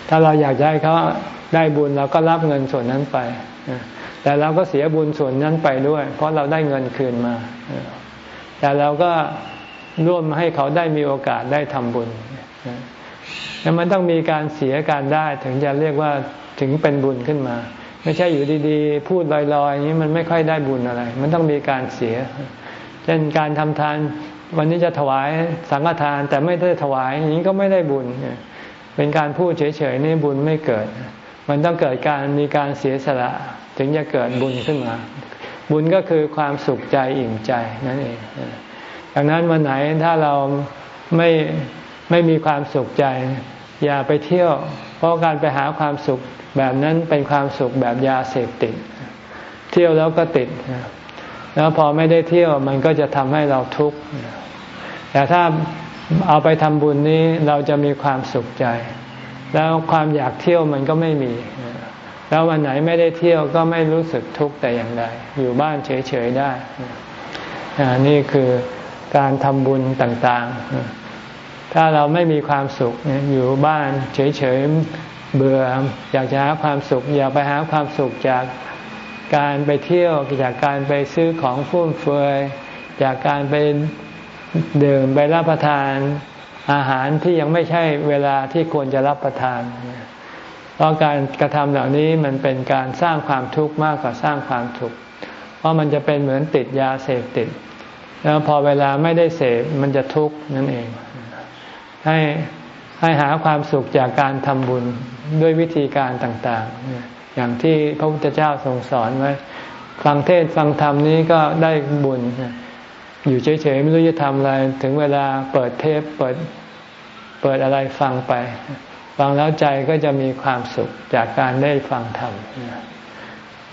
ถ้าเราอยากให้เขาได้บุญเราก็รับเงินส่วนนั้นไป แต่เราก็เสียบุญส่วนนั้นไปด้วย เพราะเราได้เงินคืนมา แต่เราก็ร่วมให้เขาได้มีโอกาสได้ทำบุญแล้วมันต้องมีการเสียการได้ถึงจะเรียกว่าถึงเป็นบุญขึ้นมา ไม่ใช่อยู่ดีๆ พูดลอยๆอย่างนี้มันไม่ค่อยได้บุญอะไร มันต้องมีการเสีย เช่นการทำทานวันนี้จะถวายสังฆทานแต่ไม่ได้ถวายอย่างนี้ก็ไม่ได้บุญ เป็นการพูดเฉยๆนี่บุญไม่เกิด มันต้องเกิดการมีการเสียสละ ถึงจะเกิดบุญขึ้นมา บุญก็คือความสุขใจอิ่มใจนั่นเองดังนั้นวันไหนถ้าเราไม่ไม่มีความสุขใจ อย่าไปเที่ยว เพราะการไปหาความสุขแบบนั้นเป็นความสุขแบบยาเสพติด เที่ยวแล้วก็ติด แล้วพอไม่ได้เที่ยวมันก็จะทำให้เราทุกข์แต่ถ้าเอาไปทำบุญนี้เราจะมีความสุขใจ แล้วความอยากเที่ยวมันก็ไม่มี แล้ววันไหนไม่ได้เที่ยวก็ไม่รู้สึกทุกข์แต่อย่างใดอยู่บ้านเฉยๆได้นี่คือการทำบุญต่างๆ ถ้าเราไม่มีความสุขอยู่บ้านเฉยๆเบื่ออยากจะหาความสุข อยากไปหาความสุขจาก การไปเที่ยวจากการไปซื้อของฟุ่มเฟือยจากการไปดื่มไปรับประทานอาหารที่ยังไม่ใช่เวลาที่ควรจะรับประทาน เพราะการกระทำเหล่านี้มันเป็นการสร้างความทุกข์มากกว่าสร้างความทุกข์ เพราะมันจะเป็นเหมือนติดยาเสพติด แล้วพอเวลาไม่ได้เสพมันจะทุกข์นั่นเอง ให้ให้หาความสุขจากการทำบุญด้วยวิธีการต่าง ๆ อย่างที่พระพุทธเจ้าทรงสอนไว้ ฟังเทศฟังธรรมนี้ก็ได้บุญ อยู่เฉยๆไม่รู้จะทำอะไร ถึงเวลาเปิดเทปเปิดเปิดอะไรฟังไป ฟังแล้วใจก็จะมีความสุขจากการได้ฟังธรรม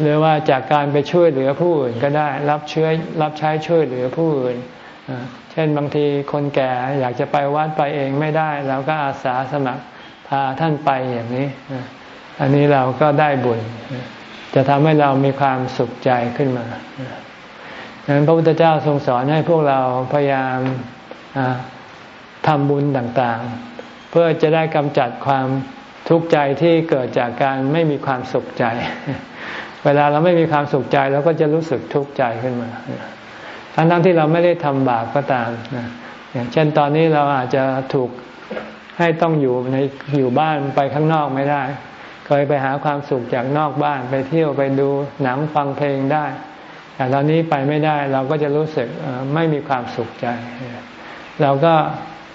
หรือว่าจากการไปช่วยเหลือผู้อื่นก็ได้ รับเชื้อรับใช้ช่วยเหลือผู้อื่นเช่นบางทีคนแก่อยากจะไปวัดไปเองไม่ได้เราก็อาสาสมัครพาท่านไปอย่างนี้ อันนี้เราก็ได้บุญ จะทำให้เรามีความสุขใจขึ้นมาดังนั้นพระพุทธเจ้าทรงสอนให้พวกเราพยายามทำบุญต่างๆ เพื่อจะได้กำจัดความทุกข์ใจที่เกิดจากการไม่มีความสุขใจ เวลาเราไม่มีความสุขใจเราก็จะรู้สึกทุกข์ใจขึ้นมา ทั้งๆที่เราไม่ได้ทำบาปก็ตามอย่างเช่นตอนนี้เราอาจจะถูกให้ต้องอยู่ในอยู่บ้านไปข้างนอกไม่ได้ เคยไปหาความสุขจากนอกบ้านไปเที่ยวไปดูหนังฟังเพลงได้ แต่ตอนนี้ไปไม่ได้เราก็จะรู้สึกไม่มีความสุขใจ เราก็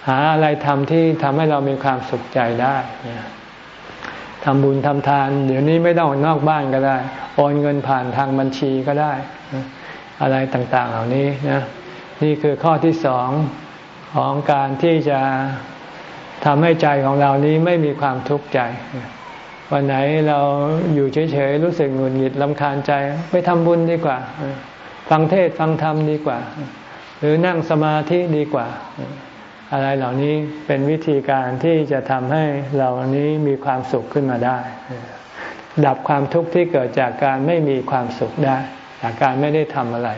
หาอะไรทำที่ทำให้เรามีความสุขใจได้ทำบุญทำทาน เดี๋ยวนี้ไม่ต้องนอกบ้านก็ได้โอนเงินผ่านทางบัญชีก็ได้ อะไรต่างๆเหล่านี้นะนี่คือข้อที่สองของการที่จะทำให้ใจของเรานี้ไม่มีความทุกข์ใจ วันไหนเราอยู่เฉยๆรู้สึกหงุดหงิดลำคาญใจ ไปทำบุญดีกว่า ฟังเทศฟังธรรมดีกว่า หรือนั่งสมาธิดีกว่า อะไรเหล่านี้เป็นวิธีการที่จะทำให้เราอันนี้มีความสุขขึ้นมาได้ ดับความทุกข์ที่เกิดจากการไม่มีความสุขได้ จากการไม่ได้ทำอะไร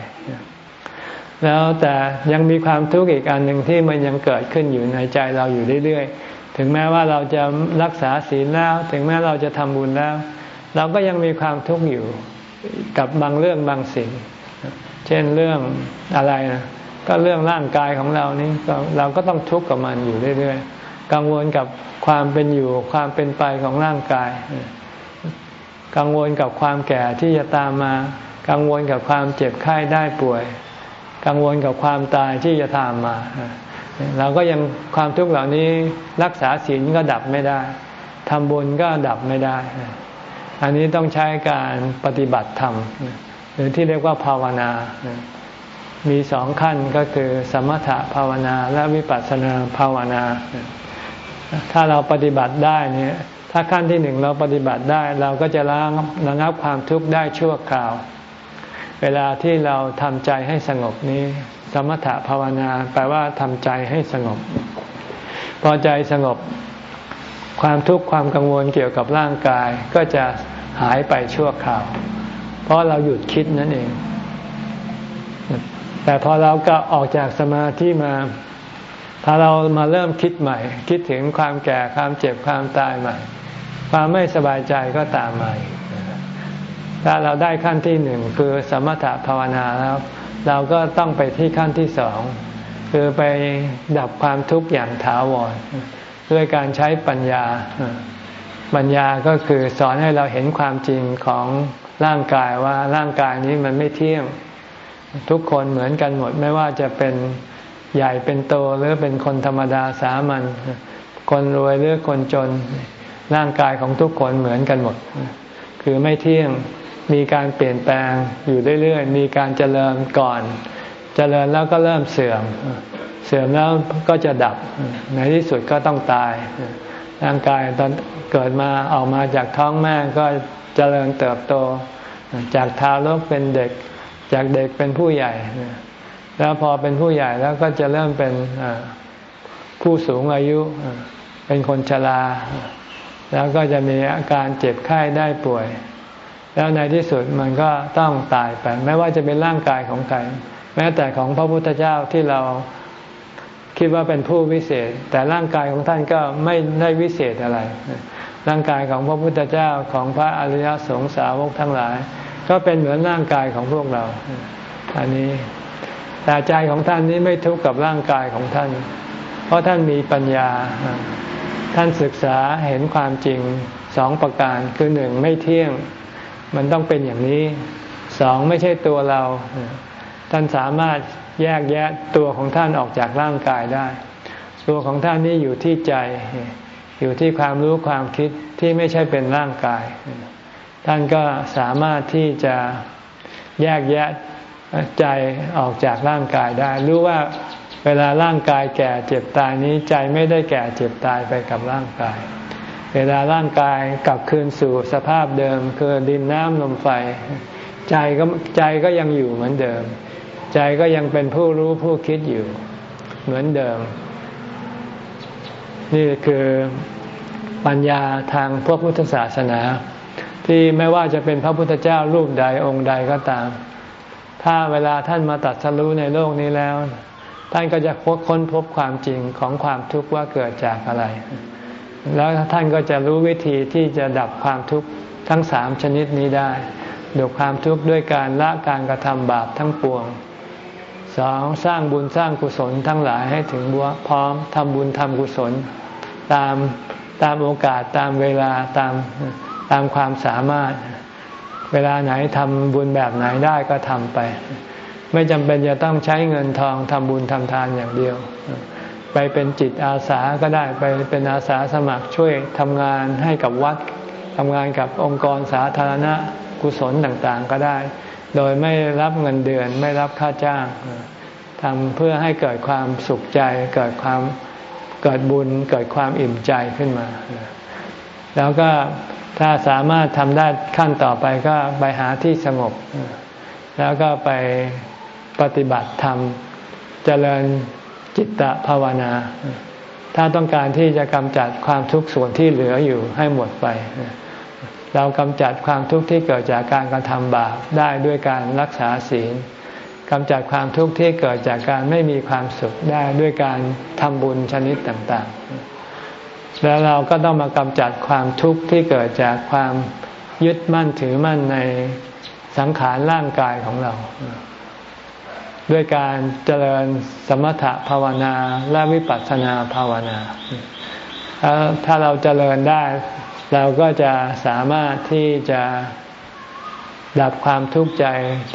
แล้วแต่ยังมีความทุกข์อีกอันหนึ่งที่มันยังเกิดขึ้นอยู่ในใจเราอยู่เรื่อยๆ ถึงแม้ว่าเราจะรักษาศีลแล้ว ถึงแม้เราจะทำบุญแล้ว เราก็ยังมีความทุกข์อยู่กับบางเรื่องบางสิ่ง เช่นเรื่องอะไรนะก็เรื่องร่างกายของเรานี่เราก็ต้องทุกข์กับมันอยู่เรื่อยๆ กังวลกับความเป็นอยู่ความเป็นไปของร่างกาย กังวลกับความแก่ที่จะตามมา กังวลกับความเจ็บไข้ได้ป่วย กังวลกับความตายที่จะตามมา เราก็ยังความทุกข์เหล่านี้รักษาศีลก็ดับไม่ได้ทำบุญก็ดับไม่ได้ อันนี้ต้องใช้การปฏิบัติธรรม หรือที่เรียกว่าภาวนา มีสองขั้นก็คือสมถภาวนาและวิปัสสนาภาวนา ถ้าเราปฏิบัติได้เนี่ย ถ้าขั้นที่หนึ่งเราปฏิบัติได้ เราก็จะล้างระงับความทุกข์ได้ชั่วคราว เวลาที่เราทำใจให้สงบนี้ สมถภาวนาแปลว่าทำใจให้สงบ พอใจสงบความทุกข์ความกังวลเกี่ยวกับร่างกายก็จะหายไปชั่วคราว เพราะเราหยุดคิดนั่นเอง แต่พอเราก็ออกจากสมาธิมา ถ้าเรามาเริ่มคิดใหม่ คิดถึงความแก่ความเจ็บความตายใหม่ ความไม่สบายใจก็ตามมาถ้าเราได้ขั้นที่หนึ่งคือสมถะภาวนาแล้ว เราก็ต้องไปที่ขั้นที่สอง คือไปดับความทุกข์อย่างถาวร ด้วยการใช้ปัญญา ปัญญาก็คือสอนให้เราเห็นความจริงของร่างกายว่าร่างกายนี้มันไม่เที่ยง ทุกคนเหมือนกันหมดไม่ว่าจะเป็นใหญ่เป็นโตหรือเป็นคนธรรมดาสามัญคนรวยหรือคนจนร่างกายของทุกคนเหมือนกันหมด คือไม่เที่ยง มีการเปลี่ยนแปลงอยู่เรื่อยๆ มีการเจริญก่อน เจริญแล้วก็เริ่มเสื่อม เสื่อมแล้วก็จะดับ ในที่สุดก็ต้องตาย ร่างกายตอนเกิดมาออกมาจากท้องแม่ก็เจริญเติบโต จากทารกเป็นเด็ก จากเด็กเป็นผู้ใหญ่ แล้วพอเป็นผู้ใหญ่แล้วก็จะเริ่มเป็นผู้สูงอายุ เป็นคนชรา แล้วก็จะมีอาการเจ็บไข้ได้ป่วย แล้วในที่สุดมันก็ต้องตายไป ไม่ว่าจะเป็นร่างกายของใครแม้แต่ของพระพุทธเจ้าที่เราคิดว่าเป็นผู้วิเศษ แต่ร่างกายของท่านก็ไม่ได้วิเศษอะไร ร่างกายของพระพุทธเจ้าของพระอริยสงสาวกทั้งหลาย ก็เป็นเหมือนร่างกายของพวกเรา อันนี้แต่ใจของท่านนี้ไม่ทุกข์กับร่างกายของท่าน เพราะท่านมีปัญญา ท่านศึกษาเห็นความจริงสองประการคือหนึ่งไม่เที่ยง มันต้องเป็นอย่างนี้สองไม่ใช่ตัวเรา ท่านสามารถแยกแยะตัวของท่านออกจากร่างกายได้ ตัวของท่านนี่อยู่ที่ใจ อยู่ที่ความรู้ความคิดที่ไม่ใช่เป็นร่างกาย ท่านก็สามารถที่จะแยกแยะใจออกจากร่างกายได้ รู้ว่าเวลาร่างกายแก่เจ็บตายนี้ใจไม่ได้แก่เจ็บตายไปกับร่างกาย เวลาร่างกายกลับคืนสู่สภาพเดิม คือดินน้ำลมไฟ ใจก็ใจก็ยังอยู่เหมือนเดิม ใจก็ยังเป็นผู้รู้ผู้คิดอยู่เหมือนเดิม นี่คือปัญญาทางพวกพุทธศาสนา ที่ไม่ว่าจะเป็นพระพุทธเจ้ารูปใดองค์ใดก็ตาม ถ้าเวลาท่านมาตัดสรู้ในโลกนี้แล้ว ท่านก็จะค้นพบความจริงของความทุกข์ว่าเกิดจากอะไร แล้วท่านก็จะรู้วิธีที่จะดับความทุกข์ทั้งสามชนิดนี้ได้ดับความทุกข์ด้วยการละการกระทำบาปทั้งปวงสองสร้างบุญสร้างกุศลทั้งหลายให้ถึงบัวพร้อมทำบุญทำกุศล ตามตามโอกาสตามเวลาตามตามความสามารถ เวลาไหนทำบุญแบบไหนได้ก็ทำไป ไม่จำเป็นจะต้องใช้เงินทองทำบุญทำทานอย่างเดียว ไปเป็นจิตอาสาก็ได้ไปเป็นอาสาสมัครช่วยทำงานให้กับวัดทำงานกับองค์กรสาธารณะกุศลต่างๆก็ได้ โดยไม่รับเงินเดือนไม่รับค่าจ้างทำเพื่อให้เกิดความสุขใจ เกิดความเกิดบุญ เกิดความอิ่มใจขึ้นมา แล้วก็ถ้าสามารถทำได้ขั้นต่อไปก็ไปหาที่สงบ แล้วก็ไปปฏิบัติธรรม เจริญ จิตตภาวนา ถ้าต้องการที่จะกำจัดความทุกข์ส่วนที่เหลืออยู่ให้หมดไป เรากำจัดความทุกข์ที่เกิดจากการกระทำบาปได้ด้วยการรักษาศีลกำจัดความทุกข์ที่เกิดจากการไม่มีความสุขได้ด้วยการทำบุญชนิดต่างๆ แล้วเราก็ต้องมากำจัดความทุกข์ที่เกิดจากความยึดมั่นถือมั่นในสังขารร่างกายของเรา ด้วยการเจริญสมถะภาวนาและวิปัสสนาภาวนาถ้าเราเจริญได้ เราก็จะสามารถที่จะดับความทุกข์ใจ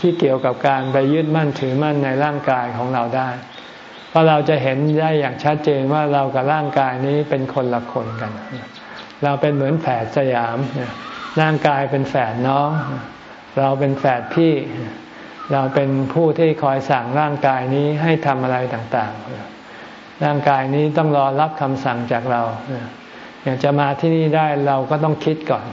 ที่เกี่ยวกับการไปยึดมั่นถือมั่นในร่างกายของเราได้ เพราะเราจะเห็นได้อย่างชัดเจนว่าเรากับร่างกายนี้เป็นคนละคนกัน เราเป็นเหมือนแฝดสยาม ร่างกายเป็นแฝดน้อง เราเป็นแฝดพี่ เราเป็นผู้ที่คอยสั่งร่างกายนี้ให้ทำอะไรต่างๆ ร่างกายนี้ต้องรอรับคำสั่งจากเราอยากจะมาที่นี่ได้เราก็ต้องคิดก่อน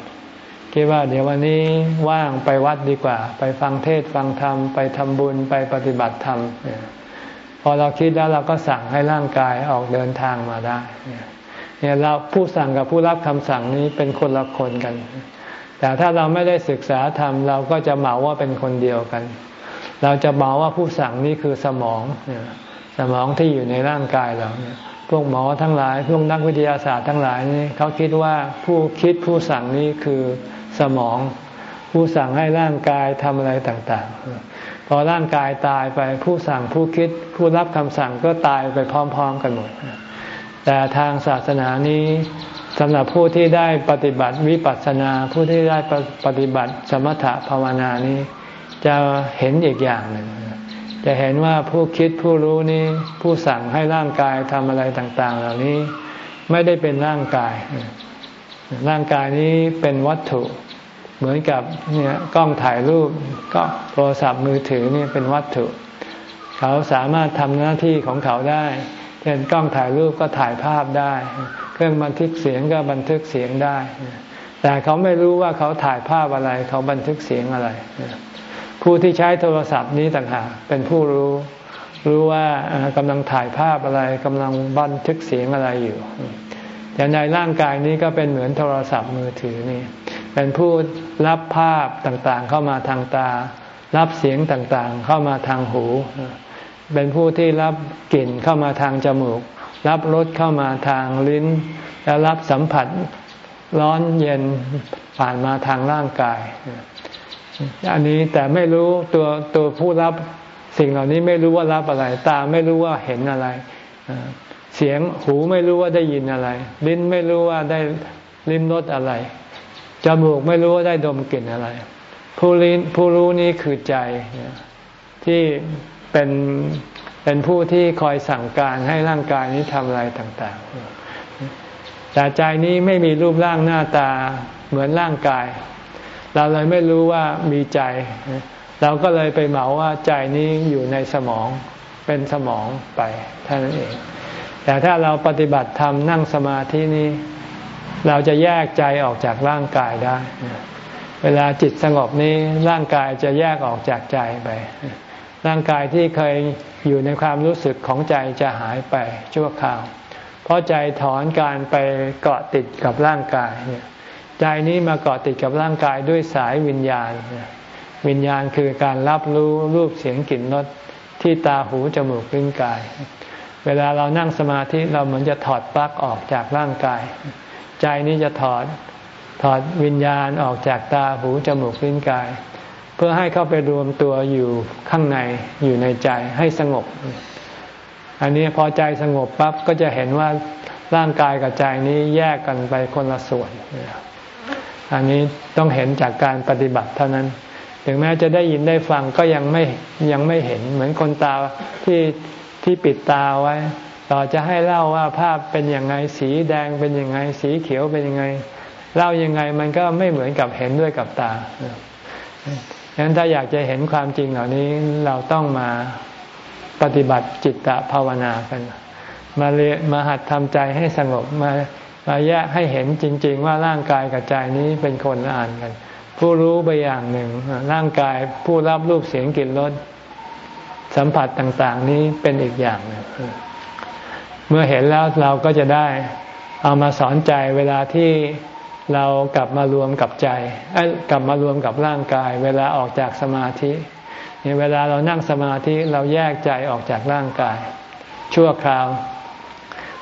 คิดว่าเดี๋ยววันนี้ว่างไปวัดดีกว่า ไปฟังเทศฟังธรรม ไปทำบุญไปปฏิบัติธรรมพอเราคิดแล้วเราก็สั่งให้ร่างกายออกเดินทางมาได้เนี่ยเราผู้สั่งกับผู้รับคำสั่งนี้เป็นคนละคนกัน แต่ถ้าเราไม่ได้ศึกษาธรรมเราก็จะเหมาว่าเป็นคนเดียวกัน เราจะเหมาว่าผู้สั่งนี้คือสมองสมองที่อยู่ในร่างกายเราพวกหมอทั้งหลาย พวกนักวิทยาศาสตร์ทั้งหลายนี่เขาคิดว่าผู้คิดผู้สั่งนี้คือสมอง ผู้สั่งให้ร่างกายทำอะไรต่างๆ พอร่างกายตายไปผู้สั่งผู้คิดผู้รับคำสั่งก็ตายไปพร้อม ๆ กันหมด แต่ทางศาสนานี้สำหรับผู้ที่ได้ปฏิบัติวิปัสสนา ผู้ที่ได้ปฏิบัติสมถะภาวนานี้ จะเห็นอีกอย่างหนึ่ง จะเห็นว่าผู้คิดผู้รู้นี้ ผู้สั่งให้ร่างกายทำอะไรต่าง ๆ เหล่านี้ไม่ได้เป็นร่างกาย ร่างกายนี้เป็นวัตถุ เหมือนกับเนี่ยกล้องถ่ายรูปก็โทรศัพท์มือถือนี่เป็นวัตถุ เขาสามารถทำหน้าที่ของเขาได้เช่นกล้องถ่ายรูปก็ถ่ายภาพได้ เครื่องบันทึกเสียงก็บันทึกเสียงได้ แต่เขาไม่รู้ว่าเขาถ่ายภาพอะไร เขาบันทึกเสียงอะไร ผู้ที่ใช้โทรศัพท์นี้ต่างหากเป็นผู้รู้รู้ว่ากำลังถ่ายภาพอะไรกำลังบันทึกเสียงอะไรอยู่แต่างในร่างกายนี้ก็เป็นเหมือนโทรศัพท์มือถือนี่เป็นผู้รับภาพต่างๆ เข้ามาทางตา รับเสียงต่างๆ เข้ามาทางหู เป็นผู้ที่รับกลิ่นเข้ามาทางจมูก รับรสเข้ามาทางลิ้น และรับสัมผัสร้อนเย็นผ่านมาทางร่างกาย อันนี้แต่ไม่รู้ตัวตัวผู้รับสิ่งเหล่านี้ไม่รู้ว่ารับอะไร ตาไม่รู้ว่าเห็นอะไร เสียงหูไม่รู้ว่าได้ยินอะไร ลิ้นไม่รู้ว่าได้ลิ้มรสอะไรจมูกไม่รู้ว่าได้ดมกลิ่นอะไร ผู้รู้ผู้รู้นี้คือใจที่เป็นเป็นผู้ที่คอยสั่งการให้ร่างกายนี้ทำอะไรต่าง ๆ แต่ใจนี้ไม่มีรูปร่างหน้าตาเหมือนร่างกาย เราเลยไม่รู้ว่ามีใจ เราก็เลยไปเหมาว่าใจนี้อยู่ในสมองเป็นสมองไปเท่านั้นเอง แต่ถ้าเราปฏิบัติธรรมนั่งสมาธินี้ เราจะแยกใจออกจากร่างกายได้ เวลาจิตสงบนี้ร่างกายจะแยกออกจากใจไป ร่างกายที่เคยอยู่ในความรู้สึกของใจจะหายไปชั่วคราว เพราะใจถอนการไปเกาะติดกับร่างกายเนี่ย ใจนี้มาเกาะติดกับร่างกายด้วยสายวิญญาณ วิญญาณคือการรับรู้รูปเสียงกลิ่นรสที่ตาหูจมูกลิ้นกาย เวลาเรานั่งสมาธิเราเหมือนจะถอดปลั๊กออกจากร่างกาย ใจนี้จะถอดถอดวิญญาณออกจากตาหูจมูกลิ้นกาย เพื่อให้เข้าไปรวมตัวอยู่ข้างในอยู่ในใจให้สงบ อันนี้พอใจสงบปั๊บก็จะเห็นว่าร่างกายกับใจนี้แยกกันไปคนละส่วน อันนี้ต้องเห็นจากการปฏิบัติเท่านั้น ถึงแม้จะได้ยินได้ฟังก็ยังไม่ยังไม่เห็น เหมือนคนตาที่ที่ปิดตาไว้ ต่อจะให้เล่าว่าภาพเป็นยังไง สีแดงเป็นยังไง สีเขียวเป็นยังไง เล่ายังไงมันก็ไม่เหมือนกับเห็นด้วยกับตาดังนั้นถ้าอยากจะเห็นความจริงเหล่านี้เราต้องมาปฏิบัติจิตตภาวนากัน มาเรียนมาหัดทำใจให้สงบมา มาแยกให้เห็นจริง ๆ ว่าร่างกายกับใจนี้เป็นคนละอันกัน ผู้รู้ไปอย่างหนึ่ง ร่างกายผู้รับรูปเสียงกลิ่นรสสัมผัสต่าง ๆ นี้เป็นอีกอย่างหนึ่งเมื่อเห็นแล้วเราก็จะได้เอามาสอนใจเวลาที่เรากลับมารวมกับใจกลับมารวมกับร่างกาย เวลาออกจากสมาธิเวลาเรานั่งสมาธิเราแยกใจออกจากร่างกาย ชั่วคราว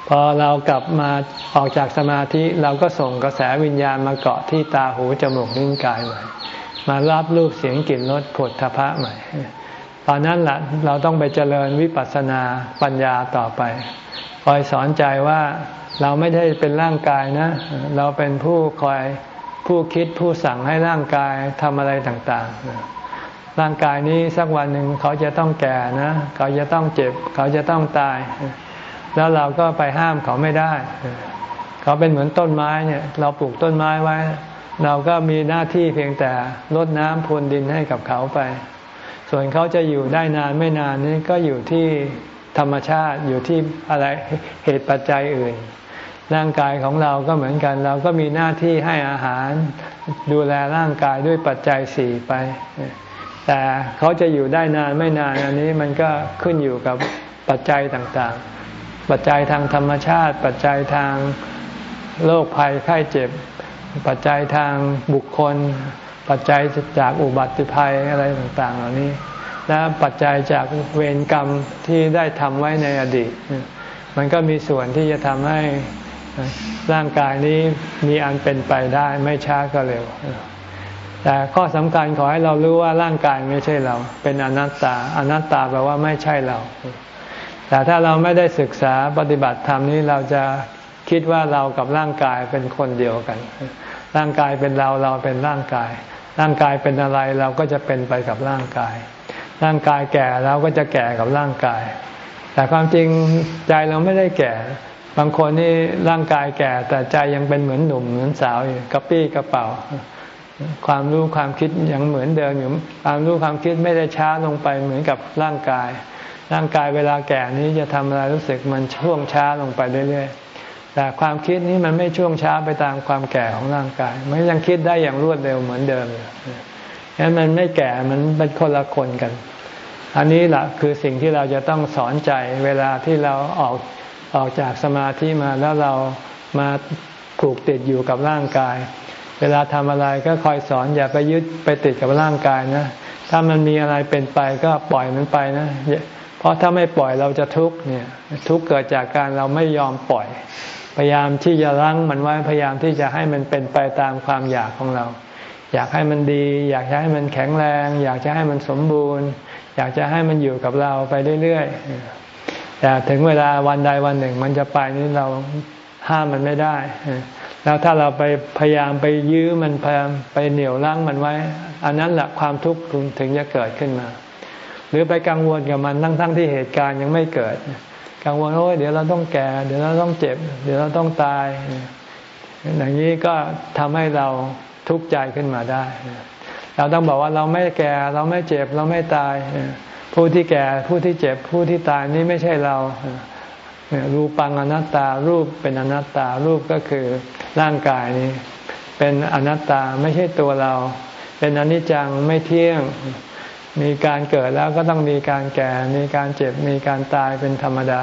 พอเรากลับมาออกจากสมาธิเราก็ส่งกระแสวิญญาณมาเกาะที่ตาหูจมูกลิ้นกายใหม่ มารับรูปเสียงกลิ่นรสผลทพะใหม่ ตอนนั้นแหละเราต้องไปเจริญวิปัสสนาปัญญาต่อไป คอยสอนใจว่าเราไม่ได้เป็นร่างกายนะ เราเป็นผู้คอยผู้คิดผู้สั่งให้ร่างกายทำอะไรต่างๆ ร่างกายนี้สักวันหนึ่งเขาจะต้องแก่นะ เขาจะต้องเจ็บ เขาจะต้องตาย แล้วเราก็ไปห้ามเขาไม่ได้ เขาเป็นเหมือนต้นไม้เนี่ย เราปลูกต้นไม้ไว้ เราก็มีหน้าที่เพียงแต่รดน้ำพรวนดินให้กับเขาไป ส่วนเขาจะอยู่ได้นานไม่นานนี้ก็อยู่ที่ธรรมชาติอยู่ที่อะไรเหตุปัจจัยอื่น ร่างกายของเราก็เหมือนกัน เราก็มีหน้าที่ให้อาหาร ดูแลร่างกายด้วยปัจจัยสี่ไป แต่เขาจะอยู่ได้นานไม่นานอันนี้มันก็ขึ้นอยู่กับปัจจัยต่างๆ ปัจจัยทางธรรมชาติ ปัจจัยทางโรคภัยไข้เจ็บ ปัจจัยทางบุคคล ปัจจัยจากอุบัติภัยอะไรต่างๆ เหล่านี้ และปัจจัยจากเวรกรรมที่ได้ทำไว้ในอดีต มันก็มีส่วนที่จะทำให้ร่างกายนี้มีอันเป็นไปได้ไม่ช้าก็เร็ว แต่ข้อสำคัญขอให้เรารู้ว่าร่างกายไม่ใช่เรา เป็นอนัตตา อนัตตาแปลว่าไม่ใช่เรา แต่ถ้าเราไม่ได้ศึกษาปฏิบัติธรรมนี้เราจะคิดว่าเรากับร่างกายเป็นคนเดียวกัน ร่างกายเป็นเราเราเป็นร่างกาย ร่างกายเป็นอะไรเราก็จะเป็นไปกับร่างกาย ร่างกายแก่เราก็จะแก่กับร่างกาย แต่ความจริงใจเราไม่ได้แก่ บางคนนี่ร่างกายแก่ แต่ใจยังเป็นเหมือนหนุ่มเหมือนสาวอยู่กระปี้กระเป๋า ความรู้ความคิดยังเหมือนเดิมอยู่ความรู้ความคิดไม่ได้ช้าลงไปเหมือนกับร่างกาย ร่างกายเวลาแก่นี้จะทำอะไรรู้สึกมันช่วงช้าลงไปเรื่อยๆ แต่ความคิดนี้มันไม่ช่วงช้าไปตามความแก่ของร่างกาย มันยังคิดได้อย่างรวดเร็วเหมือนเดิมอยู่งั้นมันไม่แก่ มันเป็นคนละคนกัน อันนี้แหละคือสิ่งที่เราจะต้องสอนใจเวลาที่เราออกออกจากสมาธิมาแล้วเรามาผูกติดอยู่กับร่างกาย เวลาทำอะไรก็คอยสอนอย่าไปยึดไปติดกับร่างกายนะ ถ้ามันมีอะไรเป็นไปก็ปล่อยมันไปนะ ราะถ้าไม่ปล่อยเราจะทุกข์เนี่ยทุกข์เกิดจากการเราไม่ยอมปล่อย พยายามที่จะรั้งมันไว้พยายามที่จะให้มันเป็นไปตามความอยากของเรา อยากให้มันดี อยากจะให้มันแข็งแรง อยากจะให้มันสมบูรณ์ อยากจะให้มันอยู่กับเราไปเรื่อยๆแต่ถึงเวลาวันใดวันหนึ่ง มันจะไปนี่เราห้ามมันไม่ได้แล้วถ้าเราไปพยายามไปยื้อมันพยายามไปเหนี่ยวรั้งมันไว้ อันนั้นแหละความทุกข์ถึงจะเกิดขึ้นมา หรือไปกังวลกับมันทั้งๆทที่เหตุการณ์ยังไม่เกิด กังวลโอ้ยเดี๋ยวเราต้องแก่ เดี๋ยวเราต้องเจ็บ เดี๋ยวเราต้องตาย อย่างนี้ก็ทำให้เราทุกข์ใจขึ้นมาได้ เราต้องบอกว่าเราไม่แก่เราไม่เจ็บเราไม่ตาย ผู้ที่แก่ผู้ที่เจ็บผู้ที่ตายนี้ไม่ใช่เรารูปังอนัตตารูปเป็นอนัตตารูปก็คือร่างกายนี้ เป็นอนัตตาไม่ใช่ตัวเรา เป็นอนิจจังไม่เที่ยง มีการเกิดแล้วก็ต้องมีการแก่ มีการเจ็บ มีการตายเป็นธรรมดา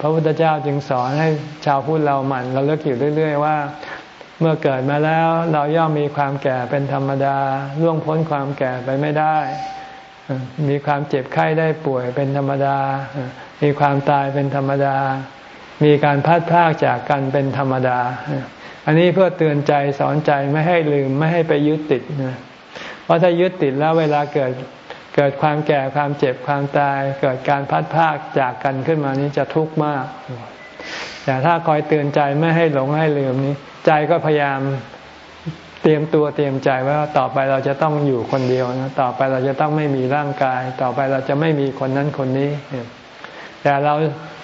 พระพุทธเจ้าจึงสอนให้ชาวพุทธเราหมั่นเราเลิกอยู่เรื่อยๆ ว่า เมื่อเกิดมาแล้วเราย่อมมีความแก่เป็นธรรมดาล่วงพ้นความแก่ไปไม่ได้ มีความเจ็บไข้ได้ป่วยเป็นธรรมดา มีความตายเป็นธรรมดา มีการพัดพากจากกันเป็นธรรมดา อันนี้เพื่อเตือนใจสอนใจไม่ให้ลืมไม่ให้ไปยึดติดนะ เพราะถ้ายึดติดแล้วเวลาเกิดเกิดความแก่ความเจ็บความตาย เกิดการพัดพากจากกันขึ้นมานี้จะทุกข์มาก แต่ถ้าคอยเตือนใจไม่ให้หลงให้ลืมนี้ ใจก็พยายามเตรียมตัวเตรียมใจว่าต่อไปเราจะต้องอยู่คนเดียวนะต่อไปเราจะต้องไม่มีร่างกาย ต่อไปเราจะไม่มีคนนั้นคนนี้ แต่เรา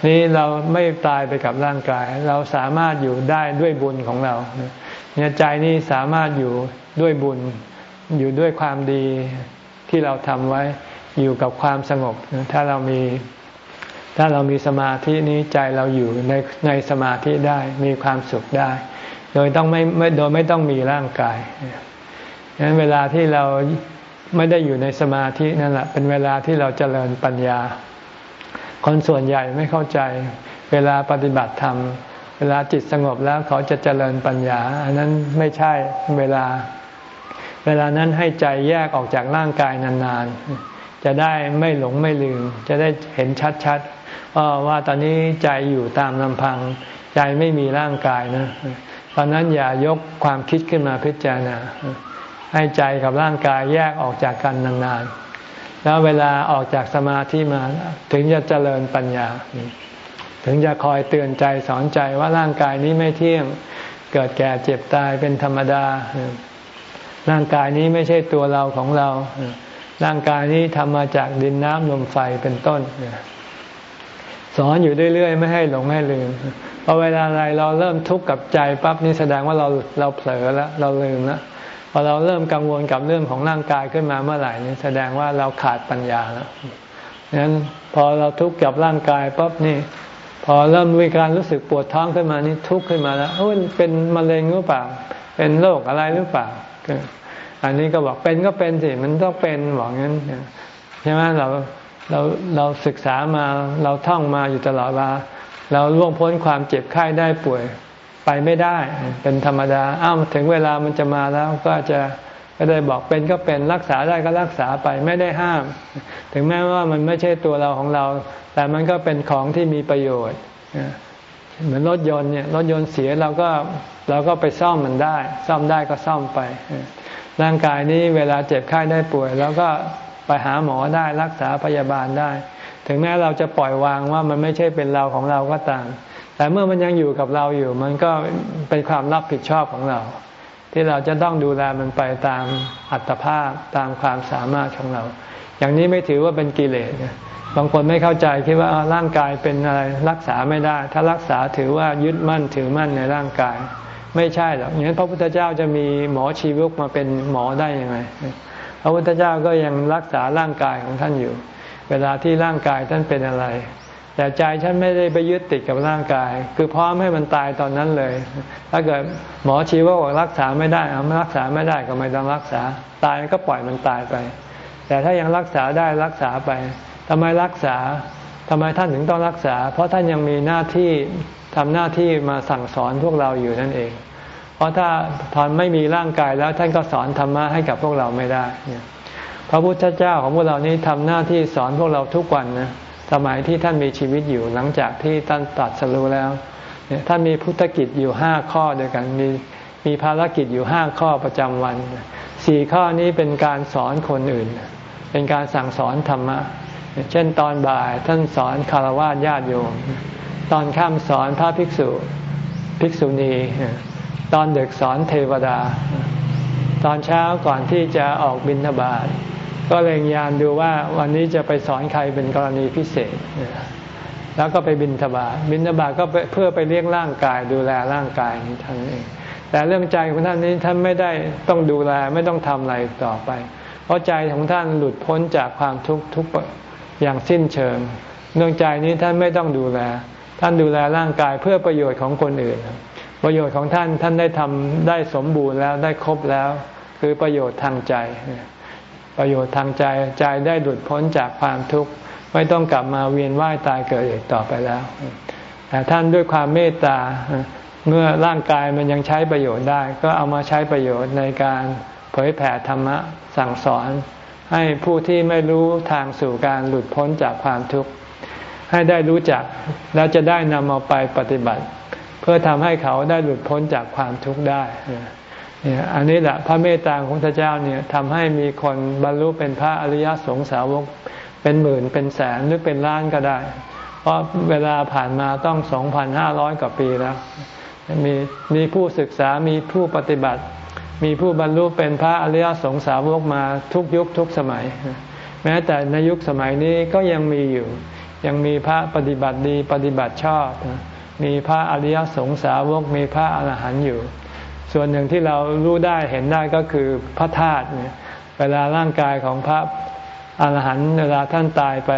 นี้เราไม่ตายไปกับร่างกาย เราสามารถอยู่ได้ด้วยบุญของเราเนี่ยใจนี้สามารถอยู่ด้วยบุญ อยู่ด้วยความดีที่เราทำไว้อยู่กับความสงบ ถ้าเรามีถ้าเรามีสมาธินี้ใจเราอยู่ในในสมาธิได้มีความสุขได้ โดยต้องไม่โดยไม่ต้องมีร่างกายดังนั้นเวลาที่เราไม่ได้อยู่ในสมาธินั่นแหละเป็นเวลาที่เราเจริญปัญญา คนส่วนใหญ่ไม่เข้าใจ เวลาปฏิบัติธรรม เวลาจิตสงบแล้วเขาจะเจริญปัญญา อันนั้นไม่ใช่เวลา เวลานั้นให้ใจแยกออกจากร่างกายนานๆ จะได้ไม่หลงไม่ลืม จะได้เห็นชัดๆว่าตอนนี้ใจอยู่ตามลำพัง ใจไม่มีร่างกายนะ ตอนนั้นอย่ายกความคิดขึ้นมาพิจารณา ให้ใจกับร่างกายแยกออกจากกันนานๆ แล้วเวลาออกจากสมาธิมาถึงจะเจริญปัญญา ถึงจะคอยเตือนใจสอนใจว่าร่างกายนี้ไม่เที่ยง เกิดแก่เจ็บตายเป็นธรรมดา ร่างกายนี้ไม่ใช่ตัวเราของเรา ร่างกายนี้ทำมาจากดินน้ำลมไฟเป็นต้นสอนอยู่เรื่อยๆ ไม่ให้หลงให้ลืมพอเวลาอะไรเราเริ่มทุกข์กับใจปั๊บนี่แสดงว่าเราเราเผลอแล้วเราลืมแล้วพอเราเริ่มกังวลกับเรื่องของร่างกายขึ้นมาเมื่อไหร่นี่แสดงว่าเราขาดปัญญาแล้วนั้นพอเราทุกข์กับร่างกายปั๊บนี่ พอเริ่มมีการรู้สึกปวดท้องขึ้นมานี่ทุกข์ขึ้นมาแล้วเอ้เป็นมะเร็งหรือเปล่า เป็นโรคอะไรหรือเปล่า อันนี้ก็บอกเป็นก็เป็นสิมันต้องเป็นบอกงั้นใช่ไหมเราเราเราศึกษามาเราท่องมาอยู่ตลอดว่า เราล่วงพ้นความเจ็บไข้ได้ป่วยไปไม่ได้ เป็นธรรมดาอ้าวถึงเวลามันจะมาแล้วก็จะก็ได้บอกเป็นก็เป็นรักษาได้ก็รักษาไปไม่ได้ห้าม ถึงแม้ว่ามันไม่ใช่ตัวเราของเรา แต่มันก็เป็นของที่มีประโยชน์ เหมือนรถยนต์เนี่ยรถยนต์เสียเราก็เราก็ไปซ่อมมันได้ ซ่อมได้ก็ซ่อมไป ร่างกายนี้เวลาเจ็บไข้ได้ป่วย แล้วก็ไปหาหมอได้รักษาพยาบาลได้ ถึงแม้เราจะปล่อยวางว่ามันไม่ใช่เป็นเราของเราก็ตาม แต่เมื่อมันยังอยู่กับเราอยู่ มันก็เป็นความรับผิดชอบของเรา ที่เราจะต้องดูแลมันไปตามอัตภาพตามความสามารถของเรา อย่างนี้ไม่ถือว่าเป็นกิเลส บางคนไม่เข้าใจคิดว่าร่างกายเป็นอะไรรักษาไม่ได้ ถ้ารักษาถือว่ายึดมั่นถือมั่นในร่างกาย ไม่ใช่หรอกอย่างนั้นพระพุทธเจ้าจะมีหมอชีวกมาเป็นหมอได้ยังไงพระพุทธเจ้าก็ยังรักษาร่างกายของท่านอยู่ เวลาที่ร่างกายท่านเป็นอะไร แต่ใจฉันไม่ได้ไปยึดติดกับร่างกาย คือพร้อมให้มันตายตอนนั้นเลย ถ้าเกิดหมอชีวกบอกรักษาไม่ได้เอาไม่รักษาไม่ได้ก็ไม่ต้องรักษา ตายก็ปล่อยมันตายไป แต่ถ้ายังรักษาได้รักษาไป ทำไมรักษาทำไมท่านถึงต้องรักษา เพราะท่านยังมีหน้าที่ทำหน้าที่มาสั่งสอนพวกเราอยู่นั่นเอง เพราะถ้าทอนไม่มีร่างกายแล้วท่านก็สอนธรรมะให้กับพวกเราไม่ได้พระพุทธเจ้าของพวกเรานี้ทำหน้าที่สอนพวกเราทุกวันนะสมัยที่ท่านมีชีวิตอยู่หลังจากที่ท่านตัดสรู้แล้วท่านมีพุทธกิจอยู่ห้าข้อด้วยกันมีมีภารกิจอยู่ห้าข้อประจำวันสี่ข้อนี้เป็นการสอนคนอื่น เป็นการสั่งสอนธรรมะ เช่นตอนบ่ายท่านสอนคารวะญาติโยม ตอนค่ำสอนพระภิกษุภิกษุณี ตอนเด็กสอนเทวดา ตอนเช้าก่อนที่จะออกบิณฑบาตก็เล็งยานดูว่าวันนี้จะไปสอนใครเป็นกรณีพิเศษ แล้วก็ไปบิณฑบาตบิณฑบาตก็เพื่อไปเลี้ยงร่างกายดูแลร่างกายท่านเองแต่เรื่องใจของท่านนี้ท่านไม่ได้ต้องดูแลไม่ต้องทำอะไรต่อไป เพราะใจของท่านหลุดพ้นจากความทุกข์ทุก อย่างสิ้นเชิงเรื่องใจนี้ท่านไม่ต้องดูแล ท่านดูแลร่างกายเพื่อประโยชน์ของคนอื่น ประโยชน์ของท่านท่านได้ทำได้สมบูรณ์แล้วได้ครบแล้ว คือประโยชน์ทางใจ ประโยชน์ทางใจใจได้หลุดพ้นจากความทุกข์ไม่ต้องกลับมาเวียนว่ายตายเกิดอีกต่อไปแล้วแต่ท่านด้วยความเมตตาเมื่อร่างกายมันยังใช้ประโยชน์ได้ ก็เอามาใช้ประโยชน์ในการเผยแผ่ธรรมะสั่งสอน ให้ผู้ที่ไม่รู้ทางสู่การหลุดพ้นจากความทุกข์ ให้ได้รู้จักแล้วจะได้นำเอาไปปฏิบัติ เพื่อทำให้เขาได้หลุดพ้นจากความทุกข์ได้เนี่ยอันนี้แหละพระเมตตาของพระเจ้าเนี่ยทำให้มีคนบรรลุเป็นพระอริยสงสาวก เป็นหมื่นเป็นแสนหรือเป็นล้านก็ได้ เพราะเวลาผ่านมาต้องสองพันห้าร้อยกว่าปีแล้ว มีมีผู้ศึกษามีผู้ปฏิบัติ มีผู้บรรลุเป็นพระอริยสงสาวกมาทุกยุคทุกสมัย แม้แต่ในยุคสมัยนี้ก็ยังมีอยู่ ยังมีพระปฏิบัติดีปฏิบัติชอบ มีพระอริยสงสาวก มีพระอรหันต์อยู่ ส่วนหนึ่งที่เรารู้ได้เห็นได้ก็คือพระธาตุเนี่ยเวลาร่างกายของพระอรหันต์เวลาท่านตายไป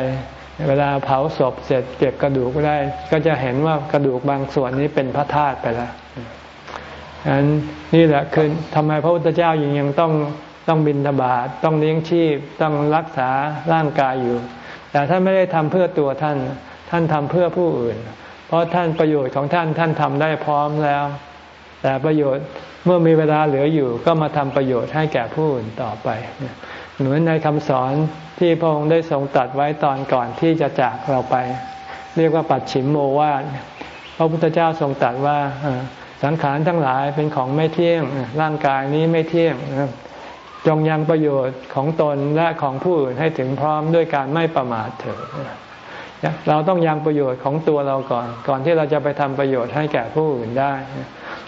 เวลาเผาศพเสร็จเก็บกระดูกได้ ก็จะเห็นว่ากระดูกบางส่วนนี้เป็นพระธาตุไปแล้ว อันนี่แหละคือทำไมพระพุทธเจ้ายังยังต้องต้องบินทบาทต้องเลี้ยงชีพ ต้องรักษาร่างกายอยู่ แต่ท่านไม่ได้ทำเพื่อตัวท่าน ท่านทำเพื่อผู้อื่น เพราะท่านประโยชน์ของท่านท่านทำได้พร้อมแล้ว แต่ประโยชน์เมื่อมีเวลาเหลืออยู่ ก็มาทำประโยชน์ให้แก่ผู้อื่นต่อไปเหมือนในคำสอนที่พระองค์ได้ทรงตัดไว้ตอนก่อนที่จะจากเราไป เรียกว่าปัดฉิมโมวาทพระพุทธเจ้าทรงตัดว่า สังขารทั้งหลายเป็นของไม่เที่ยง ร่างกายนี้ไม่เที่ยง จงยังประโยชน์ของตนและของผู้อื่นให้ถึงพร้อมด้วยการไม่ประมาทเถิดเราต้องยังประโยชน์ของตัวเราก่อน ก่อนที่เราจะไปทำประโยชน์ให้แก่ผู้อื่นได้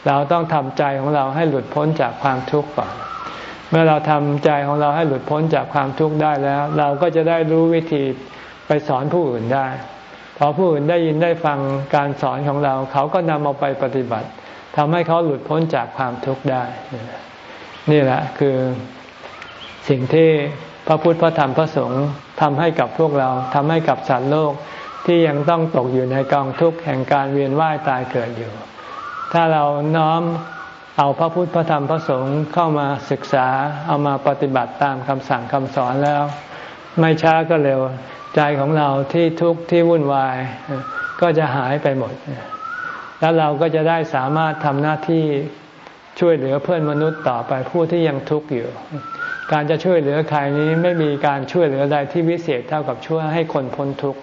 เราต้องทำใจของเราให้หลุดพ้นจากความทุกข์ก่อน เมื่อเราทำใจของเราให้หลุดพ้นจากความทุกข์ได้แล้ว เราก็จะได้รู้วิธีไปสอนผู้อื่นได้ พอผู้อื่นได้ยินได้ฟังการสอนของเรา เขาก็นำเอาไปปฏิบัติ ทำให้เขาหลุดพ้นจากความทุกข์ได้ นี่แหละคือสิ่งที่พระพุทธพระธรรมพระสงฆ์ทำให้กับพวกเราทำให้กับสัตว์โลกที่ยังต้องตกอยู่ในกองทุกข์แห่งการเวียนว่ายตายเกิดอยู่ ถ้าเราน้อมเอาพระพุทธพระธรรมพระสงฆ์เข้ามาศึกษาเอามาปฏิบัติตามคำสั่งคำสอนแล้ว ไม่ช้าก็เร็ว ใจของเราที่ทุกข์ที่วุ่นวาย ก็จะหายไปหมด แล้วเราก็จะได้สามารถทำหน้าที่ช่วยเหลือเพื่อนมนุษย์ต่อไปผู้ที่ยังทุกข์อยู่ การจะช่วยเหลือใครนี้ไม่มีการช่วยเหลือใดที่วิเศษเท่ากับช่วยให้คนพ้นทุกข์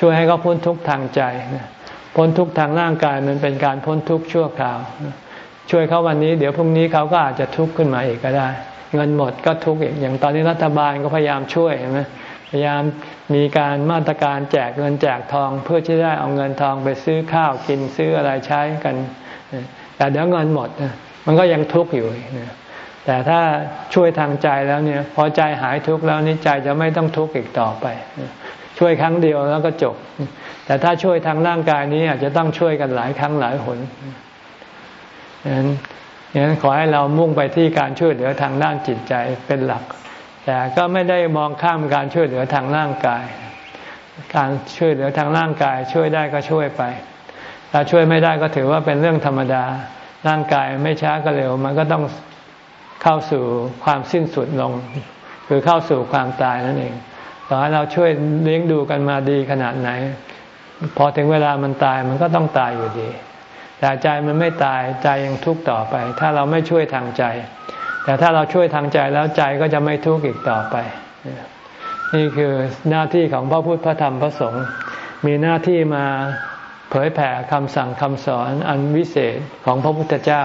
ช่วยให้เขาพ้นทุกข์ทางใจพ้นทุกข์ทางร่างกายมันเป็นการพ้นทุกข์ชั่วคราว ช่วยเขาวันนี้ เดี๋ยวพรุ่งนี้เขาก็อาจจะทุกข์ขึ้นมาอีกก็ได้ เงินหมดก็ทุกข์อีกอย่างตอนนี้รัฐบาลก็พยายามช่วยใช่ไหมพยายาม มีการมาตรการแจกเงินแจกทอง เพื่อที่ได้เอาเงินทองไปซื้อข้าวกินซื้ออะไรใช้กัน แต่เดี๋ยวเงินหมดมันก็ยังทุกข์อยู่แต่ถ้าช่วยทางใจแล้วเนี่ย พอใจหายทุกข์แล้วนี่ใจจะไม่ต้องทุกข์อีกต่อไป ช่วยครั้งเดียวแล้วก็จบ แต่ถ้าช่วยทางร่างกายนี้อาจจะต้องช่วยกันหลายครั้งหลายหนฉะนั้นฉะนั้นขอให้เรามุ่งไปที่การช่วยเหลือทางด้านจิตใจเป็นหลัก แต่ก็ไม่ได้มองข้ามการช่วยเหลือทางร่างกาย การช่วยเหลือทางร่างกาย ช่วยได้ก็ช่วยไป ถ้าช่วยไม่ได้ก็ถือว่าเป็นเรื่องธรรมดา ร่างกายไม่ช้าก็เร็ว มันก็ต้องเข้าสู่ความสิ้นสุดลง คือเข้าสู่ความตายนั่นเอง ต่อให้เราช่วยเลี้ยงดูกันมาดีขนาดไหน พอถึงเวลามันตายมันก็ต้องตายอยู่ดี แต่ใจมันไม่ตายใจยังทุกข์ต่อไป ถ้าเราไม่ช่วยทางใจ แต่ถ้าเราช่วยทางใจแล้วใจก็จะไม่ทุกข์อีกต่อไป นี่คือหน้าที่ของพระพุทธพระธรรมพระสงฆ์มีหน้าที่มาเผยแผ่คำสั่งคำสอนอันวิเศษของพระพุทธเจ้า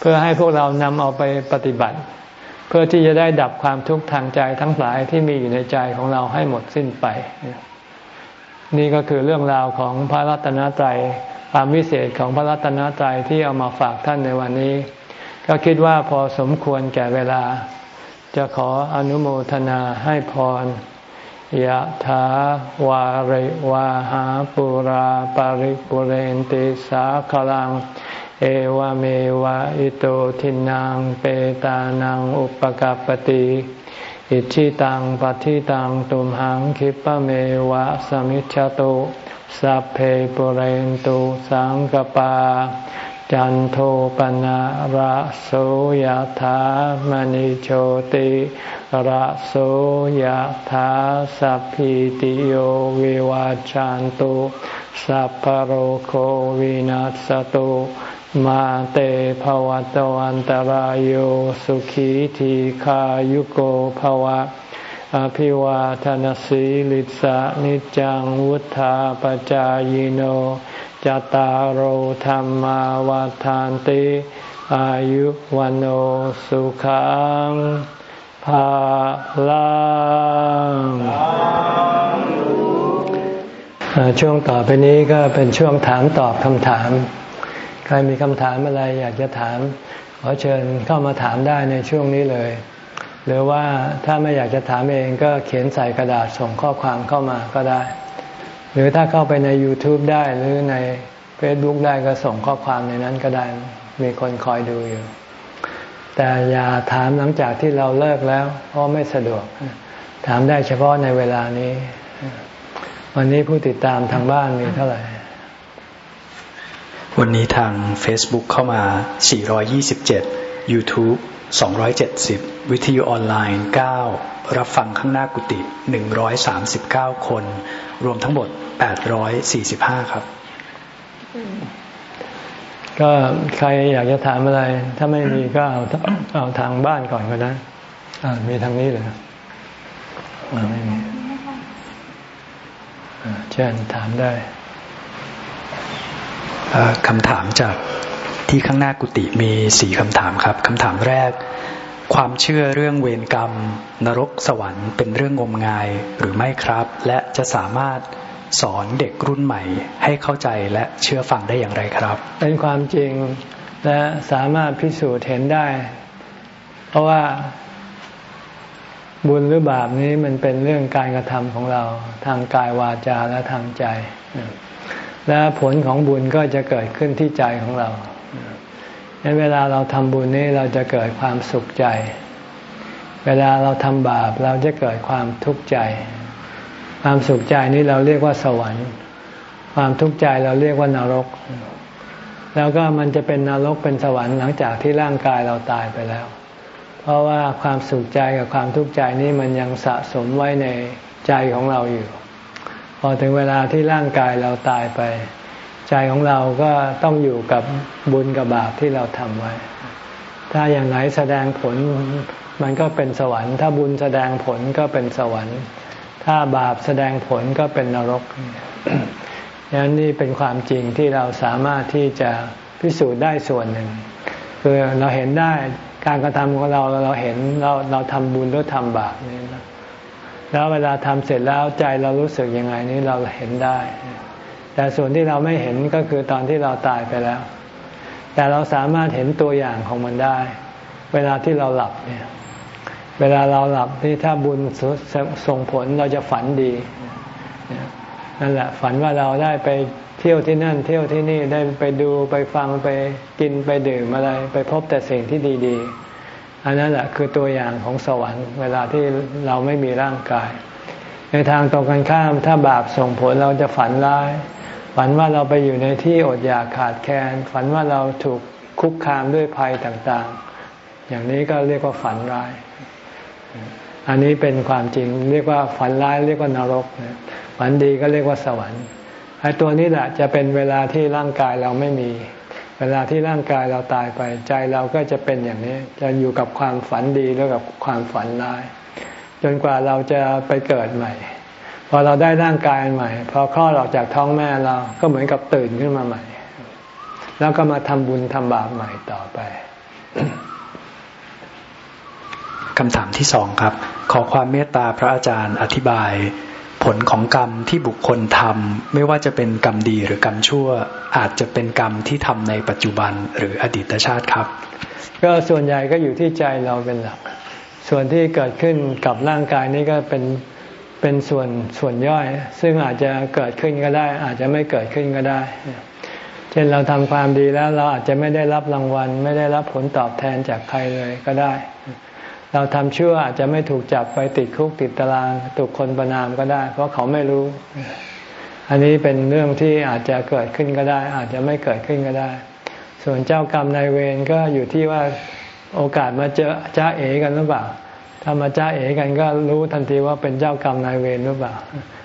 เพื่อให้พวกเรานำเอาไปปฏิบัติ เพื่อที่จะได้ดับความทุกข์ทางใจทั้งหลายที่มีอยู่ในใจของเราให้หมดสิ้นไป นี่ก็คือเรื่องราวของพระรัตนตรัยความวิเศษของพระรัตนตรัยที่เอามาฝากท่านในวันนี้ ก็คิดว่าพอสมควรแก่เวลา จะขออนุโมทนาให้พรยะถาวาริวาหาปุราปาริปุเรนติสาขลัง เอวเมวะอิโตทินังเปตานังอุปกปติอิชิตังปฏิตังตุมหังคิปะเมวะสมิจฉตุสัพเพปุเรนตุสังกปา จันโทปนะระโสยธามณิโชติระโสยธาสัพพิติโยวิวาจันตุสัพพโรโควินัสตุมาเตภวัตวันตารโยสุขีทีขายุโกภวะ อภิวาทนสีลิสะนิจังวุธาปจายโน จตารโหธรรมวาทานติ อายุวันโอสุขังภาลังช่วงต่อไปนี้ก็เป็นช่วงถามตอบคำถาม ใครมีคำถามอะไรอยากจะถาม ขอเชิญเข้ามาถามได้ในช่วงนี้เลย หรือว่าถ้าไม่อยากจะถามเองก็เขียนใส่กระดาษส่งข้อความเข้ามาก็ได้ หรือถ้าเข้าไปใน YouTube ได้หรือใน Facebook ได้ก็ส่งข้อความในนั้นก็ได้ มีคนคอยดูอยู่ แต่อย่าถามหลังจากที่เราเลิกแล้ว เพราะไม่สะดวก ถามได้เฉพาะในเวลานี้ วันนี้ผู้ติดตามทางบ้านมีเท่าไหร่ วันนี้ทาง Facebook เข้ามา 427 YouTube 270 วิทยุออนไลน์ 9 รับฟังข้างหน้ากุฏิ139 คน รวมทั้งหมด 845ครับ ก็ใครอยากจะถามอะไร ถ้าไม่มีก็เอาเอาทางบ้านก่อนก็ได้มีทางนี้เลยไม่มีเชิญถามได้คำถามจากที่ข้างหน้ากุฏิมีสี่คำถามครับคำถามแรก ความเชื่อเรื่องเวรกรรม นรกสวรรค์เป็นเรื่องงมงายหรือไม่ครับ และจะสามารถ สอนเด็กรุ่นใหม่ ให้เข้าใจและเชื่อฟังได้อย่างไรครับ เป็นความจริงและสามารถพิสูจน์เห็นได้ เพราะว่าบุญหรือบาปนี้มันเป็นเรื่องการกระทำของเราทางกายวาจาและทางใจ และผลของบุญก็จะเกิดขึ้นที่ใจของเราในเวลาเราทำบุญนี้เราจะเกิดความสุขใจ เวลาเราทำบาปเราจะเกิดความทุกข์ใจ ความสุขใจนี้เราเรียกว่าสวรรค์ ความทุกข์ใจเราเรียกว่านรก แล้วก็มันจะเป็นนรกเป็นสวรรค์หลังจากที่ร่างกายเราตายไปแล้ว เพราะว่าความสุขใจกับความทุกข์ใจนี้มันยังสะสมไว้ในใจของเราอยู่ พอถึงเวลาที่ร่างกายเราตายไป ใจของเราก็ต้องอยู่กับบุญกับบาปที่เราทำไว้ ถ้าอย่างไหนแสดงผลมันก็เป็นสวรรค์ ถ้าบุญแสดงผลก็เป็นสวรรค์ ถ้าบาปแสดงผลก็เป็นนรกดังนั้นนี่เป็นความจริงที่เราสามารถที่จะพิสูจน์ได้ส่วนหนึ่ง คือเราเห็นได้การกระทำของเราเราเห็นเราเราทำบุญหรือทำบาปนี่แล้วเวลาทำเสร็จแล้วใจเรารู้สึกยังไงนี่เราเห็นได้ แต่ส่วนที่เราไม่เห็นก็คือตอนที่เราตายไปแล้ว แต่เราสามารถเห็นตัวอย่างของมันได้ เวลาที่เราหลับเนี่ย เวลาเราหลับนี่ถ้าบุญส่งผลเราจะฝันดีนั่นแหละฝันว่าเราได้ไปเที่ยวที่นั่น เที่ยวที่นี่ได้ไปดูไปฟังไปกินไปดื่มอะไร ไปพบแต่สิ่งที่ดีๆ อันนั้นแหละคือตัวอย่างของสวรรค์เวลาที่เราไม่มีร่างกาย ในทางตรงกันข้ามถ้าบาปส่งผลเราจะฝันร้าย ฝันว่าเราไปอยู่ในที่อดอยากขาดแคลนฝันว่าเราถูกคุกคามด้วยภัยต่างๆ อย่างนี้ก็เรียกว่าฝันร้าย อันนี้เป็นความจริงเรียกว่าฝันร้ายเรียกว่านรกฝันดีก็เรียกว่าสวรรค์ไอ้ตัวนี้แหละจะเป็นเวลาที่ร่างกายเราไม่มี เวลาที่ร่างกายเราตายไป ใจเราก็จะเป็นอย่างนี้ จะอยู่กับความฝันดีแล้วกับความฝันร้าย จนกว่าเราจะไปเกิดใหม่ พอเราได้ร่างกายใหม่ พอคลอดออกจากท้องแม่เราก็เหมือนกับตื่นขึ้นมาใหม่ แล้วก็มาทำบุญทำบาปใหม่ต่อไป คำถามที่สองครับ ขอความเมตตาพระอาจารย์อธิบาย ผลของกรรมที่บุคคลทำไม่ว่าจะเป็นกรรมดีหรือกรรมชั่ว อาจจะเป็นกรรมที่ทำในปัจจุบันหรืออดีตชาติครับ ก็ส่วนใหญ่ก็อยู่ที่ใจเราเป็นหลัก ส่วนที่เกิดขึ้นกับร่างกายนี้ก็เป็นเป็นส่วนส่วนย่อย ซึ่งอาจจะเกิดขึ้นก็ได้ อาจจะไม่เกิดขึ้นก็ได้ เช่นเราทำความดีแล้วเราอาจจะไม่ได้รับรางวัล ไม่ได้รับผลตอบแทนจากใครเลยก็ได้ เราทำชั่วอาจจะไม่ถูกจับไปติดคุกติดตารางถูกคนประนามก็ได้ เพราะเขาไม่รู้ อันนี้เป็นเรื่องที่อาจจะเกิดขึ้นก็ได้ อาจจะไม่เกิดขึ้นก็ได้ ส่วนเจ้ากรรมนายเวรก็อยู่ที่ว่าโอกาสมาเจอจ้าเอกันหรือเปล่า ถ้ามาจ้าเอกันก็รู้ทันทีว่าเป็นเจ้ากรรมนายเวรหรือเปล่า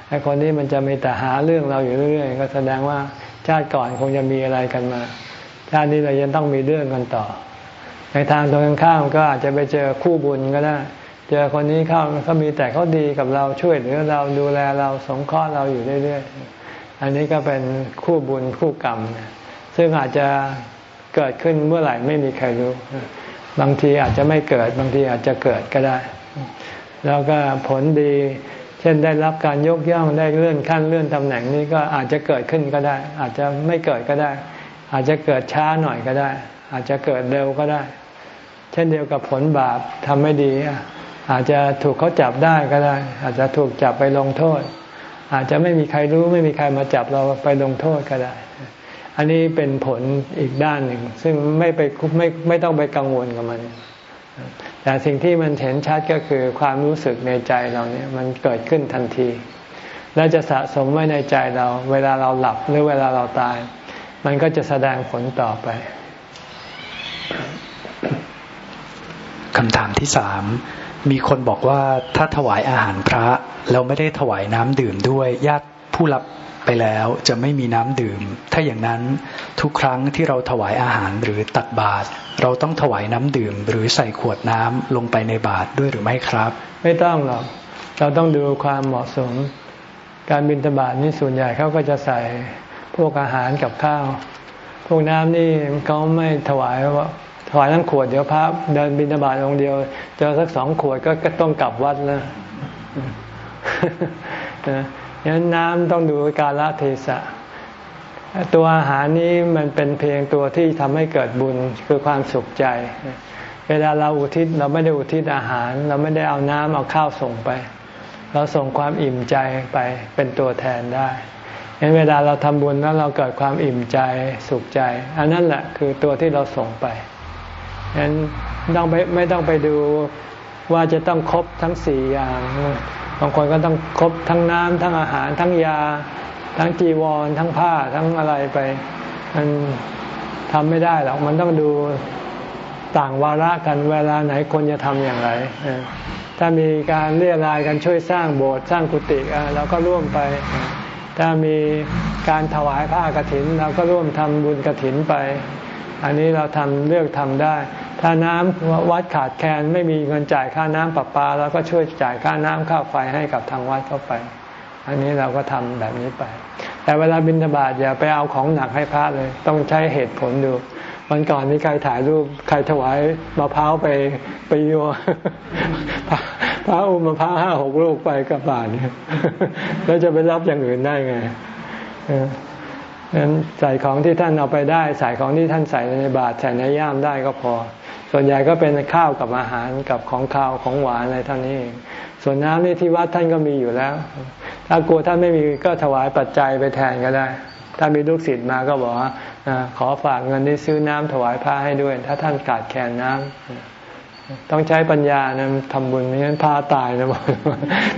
ไอ้คนนี้มันจะมีแต่หาเรื่องเราอยู่เรื่อยๆก็แสดงว่าชาติก่อนคงจะมีอะไรกันมา ชาตินี้เรายังต้องมีเรื่องกันต่อ ในทางตรงข้ามก็อาจจะไปเจอคู่บุญก็ได้ เจอคนนี้เข้าเขามีแต่เขาดีกับเราช่วยเหลือเราดูแลเราสงเคราะห์เราอยู่เรื่อยๆ อันนี้ก็เป็นคู่บุญคู่กรรม ซึ่งอาจจะเกิดขึ้นเมื่อไหร่ไม่มีใครรู้ บางทีอาจจะไม่เกิดบางทีอาจจะเกิดก็ได้ แล้วก็ผลดี เช่นได้รับการยกย่องได้เลื่อนขั้นเลื่อนตำแหน่งนี้ก็อาจจะเกิดขึ้นก็ได้ อาจจะไม่เกิดก็ได้ อาจจะเกิดช้าหน่อยก็ได้ อาจจะเกิดเร็วก็ได้ เช่นเดียวกับผลบาปทำไม่ดี อาจจะถูกเขาจับได้ก็ได้ อาจจะถูกจับไปลงโทษ อาจจะไม่มีใครรู้ไม่มีใครมาจับเราไปลงโทษก็ได้ อันนี้เป็นผลอีกด้านหนึ่ง ซึ่งไม่ไปไม่ไม่ต้องไปกังวลกับมันแต่สิ่งที่มันเห็นชัดก็คือความรู้สึกในใจเราเนี่ยมันเกิดขึ้นทันที และจะสะสมไว้ในใจเรา เวลาเราหลับหรือเวลาเราตาย มันก็จะแสดงผลต่อไป คำถามที่สามมีคนบอกว่าถ้าถวายอาหารพระแล้วไม่ได้ถวายน้ำดื่มด้วยญาติผู้รับไปแล้วจะไม่มีน้ำดื่ม ถ้าอย่างนั้นทุกครั้งที่เราถวายอาหารหรือตักบาตรเราต้องถวายน้ำดื่ม หรือใส่ขวดน้ำลงไปในบาตรด้วยหรือไม่ครับ ไม่ต้องหรอกเราต้องดูความเหมาะสม การบิณฑบาตนี่ส่วนใหญ่เขาก็จะใส่พวกอาหารกับข้าว พวกน้ำนี่เขาไม่ถวายว่า ถวายทั้งขวดเดี๋ยวพระเดินบิณฑบาตองเดียว เจอสักสองขวดก็ต้องกลับวัดแล้วฉะนั้นน้ำต้องดูกาลเทศะ ตัวอาหารนี้มันเป็นเพียงตัวที่ทำให้เกิดบุญคือความสุขใจ เวลาเราอุทิศเราไม่ได้อุทิศอาหาร เราไม่ได้เอาน้ำเอาข้าวส่งไป เราส่งความอิ่มใจไปเป็นตัวแทนได้เห็นเวลาเราทำบุญแล้วเราเกิดความอิ่มใจสุขใจ อันนั้นแหละคือตัวที่เราส่งไป ฉะนั้นต้องไไม่ต้องไปดูว่าจะต้องครบทั้งสี่อย่าง บางคนก็ต้องครบทั้งน้ำทั้งอาหารทั้งยา ทั้งจีวร ทั้งผ้าทั้งอะไรไป มันทำไม่ได้หรอกมันต้องดูต่างวาระกันเวลาไหนคนจะทำอย่างไรถ้ามีการเรียรายกันช่วยสร้างโบสถ์สร้างกุฏิเราก็ร่วมไป ถ้ามีการถวายผ้ากรถินเราก็ร่วมทำบุญกรถินไป อันนี้เราทำเลือกทำได้ ถ้าน้ำวัดขาดแคลนไม่มีเงินจ่ายค่าน้ำประปาเราก็ช่วยจ่ายค่าน้ำค่าไฟให้กับทางวัดเข้าไป อันนี้เราก็ทำแบบนี้ไป แต่เวลาบิณฑบาตอย่าไปเอาของหนักให้พระเลย ต้องใช้เหตุผลดูวันก่อนมีใครถ่ายรูปใครถวายมะพร้าวไปไปโยพระอุ้มมะพร้าวห้าหกลูกไปกับบาทแล้วจะไปรับอย่างอื่นได้ไง นั้นใส่ของที่ท่านเอาไปได้ ใส่ของที่ท่านใส่ในบาตรใส่ในย่ามได้ก็พอ ส่วนใหญ่ก็เป็นข้าวกับอาหารกับของข้าวของหวานอะไรเท่านี้ ส่วนน้ำนี่ที่วัดท่านก็มีอยู่แล้ว ถ้ากลัวท่านไม่มีก็ถวายปัจจัยไปแทนก็ได้ ถ้ามีลูกศิษย์มาก็บอกว่าขอฝากเงินที่ซื้อน้ำถวายพระให้ด้วย ถ้าท่านขาดแคลนน้ำต้องใช้ปัญญานะทำบุญไม่งั้นพาตายนะบอก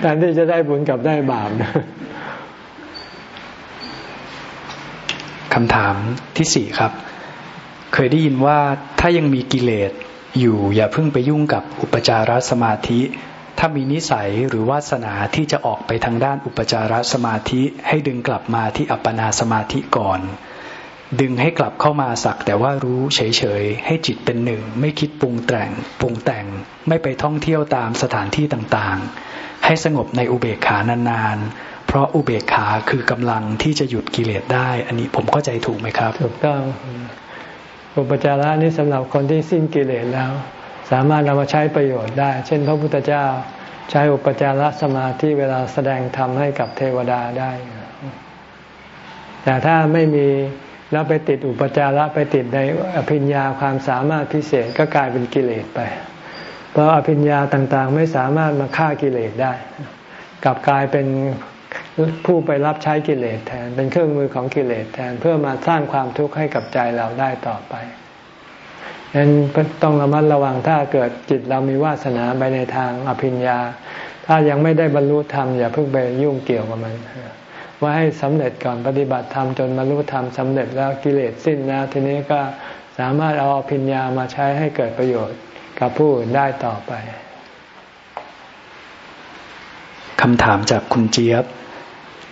แทนที่จะได้บุญกับได้บาปนะ คำถามที่สี่ครับ เคยได้ยินว่าถ้ายังมีกิเลสอยู่อย่าเพิ่งไปยุ่งกับอุปจารสมาธิ ถ้ามีนิสัยหรือวาสนาที่จะออกไปทางด้านอุปจารสมาธิ ให้ดึงกลับมาที่อัปปนาสมาธิก่อน ดึงให้กลับเข้ามาสัก แต่ว่ารู้เฉยๆ ให้จิตเป็นหนึ่ง ไม่คิดปรุงแต่งปรุงแต่ง ไม่ไปท่องเที่ยวตามสถานที่ต่างๆ ให้สงบในอุเบกขานานๆ เพราะอุเบกขาคือกำลังที่จะหยุดกิเลสได้ อันนี้ผมเข้าใจถูกไหมครับ ถูกต้องอุปจาระนี้สำหรับคนที่สิ้นกิเลสแล้ว สามารถนำมาใช้ประโยชน์ได้ เช่น พระพุทธเจ้าใช้อุปจารสมาธิเวลาแสดงธรรมให้กับเทวดาได้ แต่ถ้าไม่มีแล้วไปติดอุปจาระไปติดในอภิญญาความสามารถพิเศษก็กลายเป็นกิเลสไป เพราะอภิญญาต่างๆ ไม่สามารถมาฆ่ากิเลสได้ กลับกลายเป็น ผู้ไปรับใช้กิเลสแทน เป็นเครื่องมือของกิเลสแทน เพื่อมาสร้างความทุกข์ให้กับใจเราได้ต่อไปฉะนั้นต้องระมัดระวังถ้าเกิดจิตเรามีวาสนาไปในทางอภิญญา ถ้ายังไม่ได้บรรลุธรรมอย่าเพิ่งไปยุ่งเกี่ยวกับมันว่าให้สำเร็จก่อนปฏิบัติธรรมจนบรรลุธรรมสำเร็จแล้วกิเลสสิ้นแล้วทีนี้ก็สามารถเอาพิญญามาใช้ให้เกิดประโยชน์กับผู้อื่นได้ต่อไปคำถามจากคุณเจี๊ยบ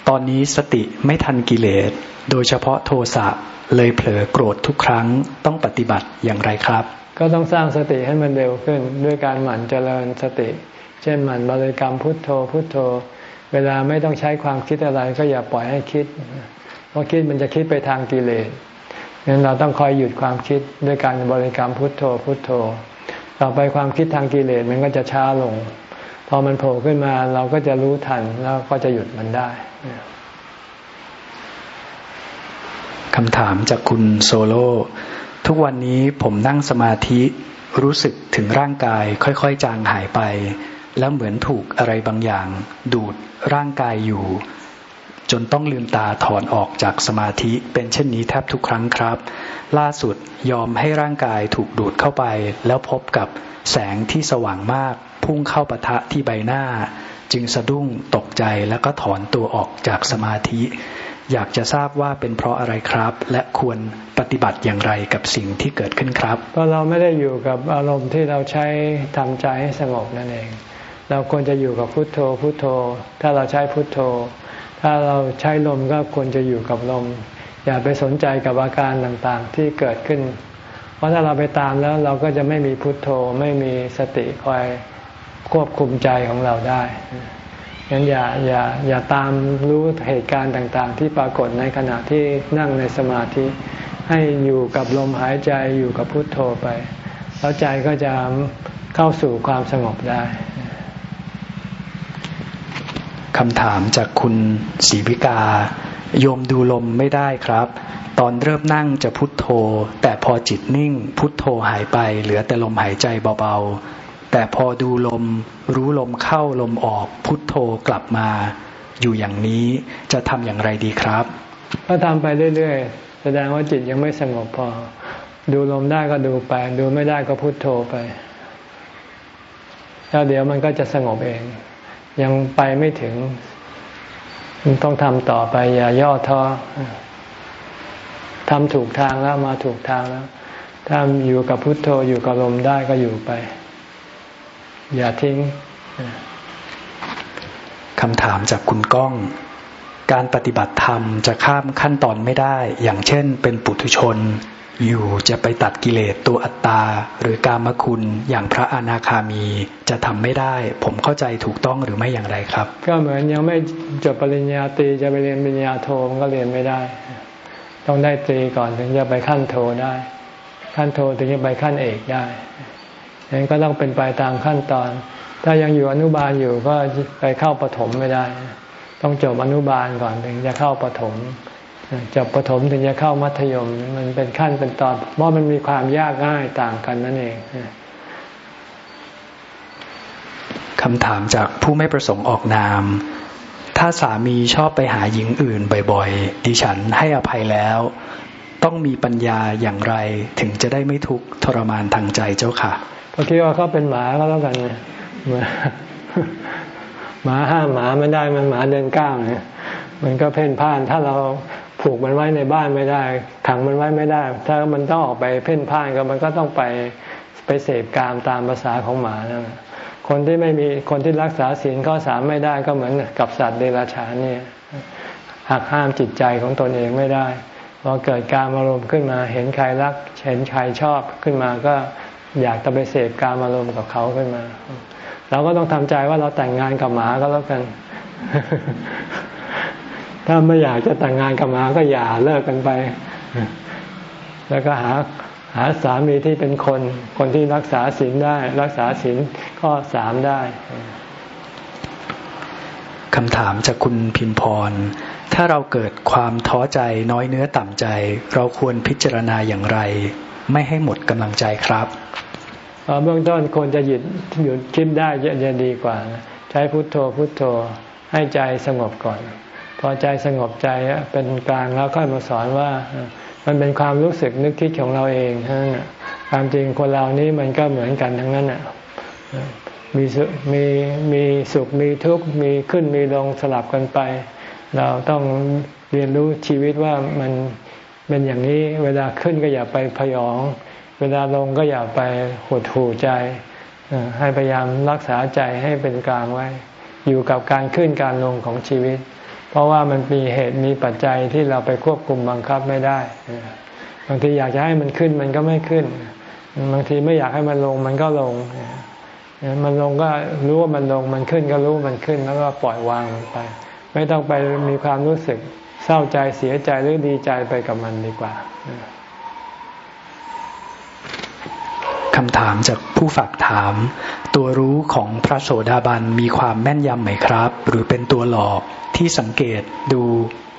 ตอนนี้สติไม่ทันกิเลส โดยเฉพาะโทสะเลยเผลอโกรธทุกครั้งต้องปฏิบัติอย่างไรครับ ก็ต้องสร้างสติให้มันเร็วขึ้น ด้วยการหมั่นเจริญสติ เช่นหมั่นบริกรรมพุทโธพุทโธ เวลาไม่ต้องใช้ความคิดอะไรก็อย่าปล่อยให้คิด เพราะคิดมันจะคิดไปทางกิเลสงั้นเราต้องคอยหยุดความคิดด้วยการบริกรรมพุทโธพุทโธ ต่อไปความคิดทางกิเลสมันก็จะช้าลง พอมันโผล่ขึ้นมาเราก็จะรู้ทันแล้วก็จะหยุดมันได้คำถามจากคุณโซโล่ทุกวันนี้ผมนั่งสมาธิรู้สึกถึงร่างกาย ค่อยๆ จางหายไป แล้วเหมือนถูกอะไรบางอย่าง ดูดร่างกายอยู่ จนต้องลืมตาถอนออกจากสมาธิ เป็นเช่นนี้แทบทุกครั้งครับ ล่าสุดยอมให้ร่างกายถูกดูดเข้าไป แล้วพบกับแสงที่สว่างมาก พุ่งเข้าปะทะที่ใบหน้า จึงสะดุ้งตกใจแล้วก็ถอนตัวออกจากสมาธิ อยากจะทราบว่าเป็นเพราะอะไรครับ และควรปฏิบัติอย่างไรกับสิ่งที่เกิดขึ้นครับเพราะเราไม่ได้อยู่กับอารมณ์ที่เราใช้ทำใจให้สงบนั่นเอง เราควรจะอยู่กับพุทโธพุทโธ ถ้าเราใช้พุทโธ ถ้าเราใช้ลมก็ควรจะอยู่กับลม อย่าไปสนใจกับอาการต่างๆที่เกิดขึ้น เพราะถ้าเราไปตามแล้วเราก็จะไม่มีพุทโธไม่มีสติคอย ควบคุมใจของเราได้งั้นอย่าอย่าอย่าตามรู้เหตุการณ์ต่างๆ ที่ปรากฏในขณะที่นั่งในสมาธิ ให้อยู่กับลมหายใจอยู่กับพุทโธไป แล้วใจก็จะเข้าสู่ความสงบได้คำถามจากคุณศรีวิกา โยมดูลมไม่ได้ครับ ตอนเริ่มนั่งจะพุทโธ แต่พอจิตนิ่ง พุทโธหายไป เหลือแต่ลมหายใจเบา แต่พอดูลมรู้ลมเข้าลมออกพุทโธกลับมา อยู่อย่างนี้จะทำอย่างไรดีครับ ก็ทำไปเรื่อยๆ แสดงว่าจิตยังไม่สงบพอ ดูลมได้ก็ดูไป ดูไม่ได้ก็พุทโธไป แล้วเดี๋ยวมันก็จะสงบเอง ยังไปไม่ถึง ต้องทำต่อไป อย่าย่อท้อทำถูกทางแล้วมาถูกทางแล้วถ้าอยู่กับพุทโธอยู่กับลมได้ก็อยู่ไป อย่าทิ้งคำถามจากคุณก้อง การปฏิบัติธรรมจะข้ามขั้นตอนไม่ได้ อย่างเช่น เป็นปุถุชน อยู่จะไปตัดกิเลสตัวอัตตา หรือกามคุณอย่างพระอนาคามีจะทำไม่ได้ ผมเข้าใจถูกต้องหรือไม่อย่างไรครับ ก็เหมือนยังไม่จบปริญญาตรีจะไปเรียนปริญญาโทก็เรียนไม่ได้ ต้องได้ตรีก่อนถึงจะไปขั้นโทได้ ขั้นโทถึงจะไปขั้นเอกได้ ยังก็ต้องเป็นไปตามขั้นตอน ถ้ายังอยู่อนุบาลอยู่ก็ไปเข้าปฐมไม่ได้ ต้องจบอนุบาลก่อนถึงจะเข้าปฐมจบปฐมถึงจะเข้ามัธยม มันเป็นขั้นเป็นตอน เพราะมันมีความยากง่ายต่างกันนั่นเองคำถามจากผู้ไม่ประสงค์ออกนาม ถ้าสามีชอบไปหาหญิงอื่นบ่อยๆ ดิฉันให้อภัยแล้ว ต้องมีปัญญาอย่างไรถึงจะได้ไม่ทุกข์ทรมานทางใจเจ้าค่ะ ก็คิดว่าเขาเป็นหมาก็แล้วกันเนี่ยหมาห้ามหมาไม่ได้มันหมาเดินก้าวเนี่ยมันก็เพ่นพ่าน ถ้าเราผูกมันไว้ในบ้านไม่ได้ ขังมันไว้ไม่ได้ ถ้ามันต้องออกไปเพ่นพ่านก็มันก็ต้องไปไปเสพกามตามภาษาของหมานะคนที่ไม่มีคนที่รักษาศีลข้อสามไม่ได้ก็เหมือนกับสัตว์เดรัจฉานเนี่ยหักห้ามจิตใจของตนเองไม่ได้พอเกิดการอารมณ์ขึ้นมา เห็นใครรัก เห็นใครชอบขึ้นมาก็ อยากจะไปเสพการอารมณ์กับเขาขึ้นมา เราก็ต้องทำใจว่าเราแต่งงานกับหมาก็แล้วกัน ถ้าไม่อยากจะแต่งงานกับหมาก็อย่าเลิกกันไป แล้วก็หาหาสามีที่เป็นคน คนที่รักษาศีลได้ รักษาศีลข้อสามได้คำถามจากคุณพิมพร ถ้าเราเกิดความท้อใจน้อยเนื้อต่ำใจ เราควรพิจารณาอย่างไร ไม่ให้หมดกำลังใจครับเบื้องต้นควรจะหยุดหยุดคิดได้จะดีกว่า ใช้พุทโธพุทโธให้ใจสงบก่อน พอใจสงบใจเป็นกลางแล้วค่อยมาสอนว่ามันเป็นความรู้สึกนึกคิดของเราเองนะความจริงคนเรานี้มันก็เหมือนกันทั้งนั้นอะมีมีมีสุขมีทุกข์มีขึ้นมีลงสลับกันไป เราต้องเรียนรู้ชีวิตว่ามัน เป็นอย่างนี้เวลาขึ้นก็อย่าไปพยอง เวลาลงก็อย่าไปหดหู่ใจ ให้พยายามรักษาใจให้เป็นกลางไว้ อยู่กับการขึ้นการลงของชีวิต เพราะว่ามันมีเหตุมีปัจจัยที่เราไปควบคุมบังคับไม่ได้ บางทีอยากจะให้มันขึ้นมันก็ไม่ขึ้น บางทีไม่อยากให้มันลงมันก็ลง มันลงก็รู้ว่ามันลงมันขึ้นก็รู้มันขึ้นแล้วก็ปล่อยวางมันไป ไม่ต้องไปมีความรู้สึก ศร้าใจเสียใจหรือดีใจไปกับมันดีกว่าคำถามจากผู้ฝากถาม ตัวรู้ของพระโสดาบันมีความแม่นยำไหมครับ หรือเป็นตัวหลอกที่สังเกตดู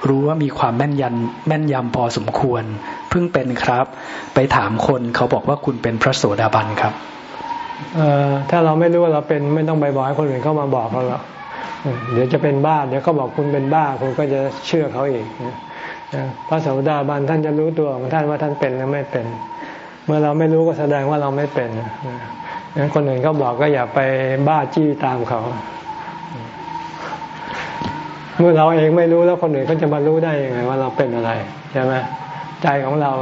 รู้ว่ามีความแม่นยันแม่นยำพอสมควร เพิ่งเป็นครับ ไปถามคนเขาบอกว่าคุณเป็นพระโสดาบันครับถ้าเราไม่รู้ว่าเราเป็นไม่ต้องไปบอกให้คนอื่นเข้ามาบอกเราหรอก เดี๋ยวจะเป็นบ้าเดี๋ยวเขาบอกคุณเป็นบ้าคุณก็จะเชื่อเขาอีกพระโสดาบันท่านจะรู้ตัวของท่านว่าท่านเป็นหรือไม่เป็น เมื่อเราไม่รู้ก็แสดงว่าเราไม่เป็นงั้นคนอื่นเขาบอกก็อย่าไปบ้าจี้ตามเขา เมื่อเราเองไม่รู้แล้วคนอื่นก็จะมารู้ได้ยังไงว่าเราเป็นอะไรใช่ไหมใจของเรา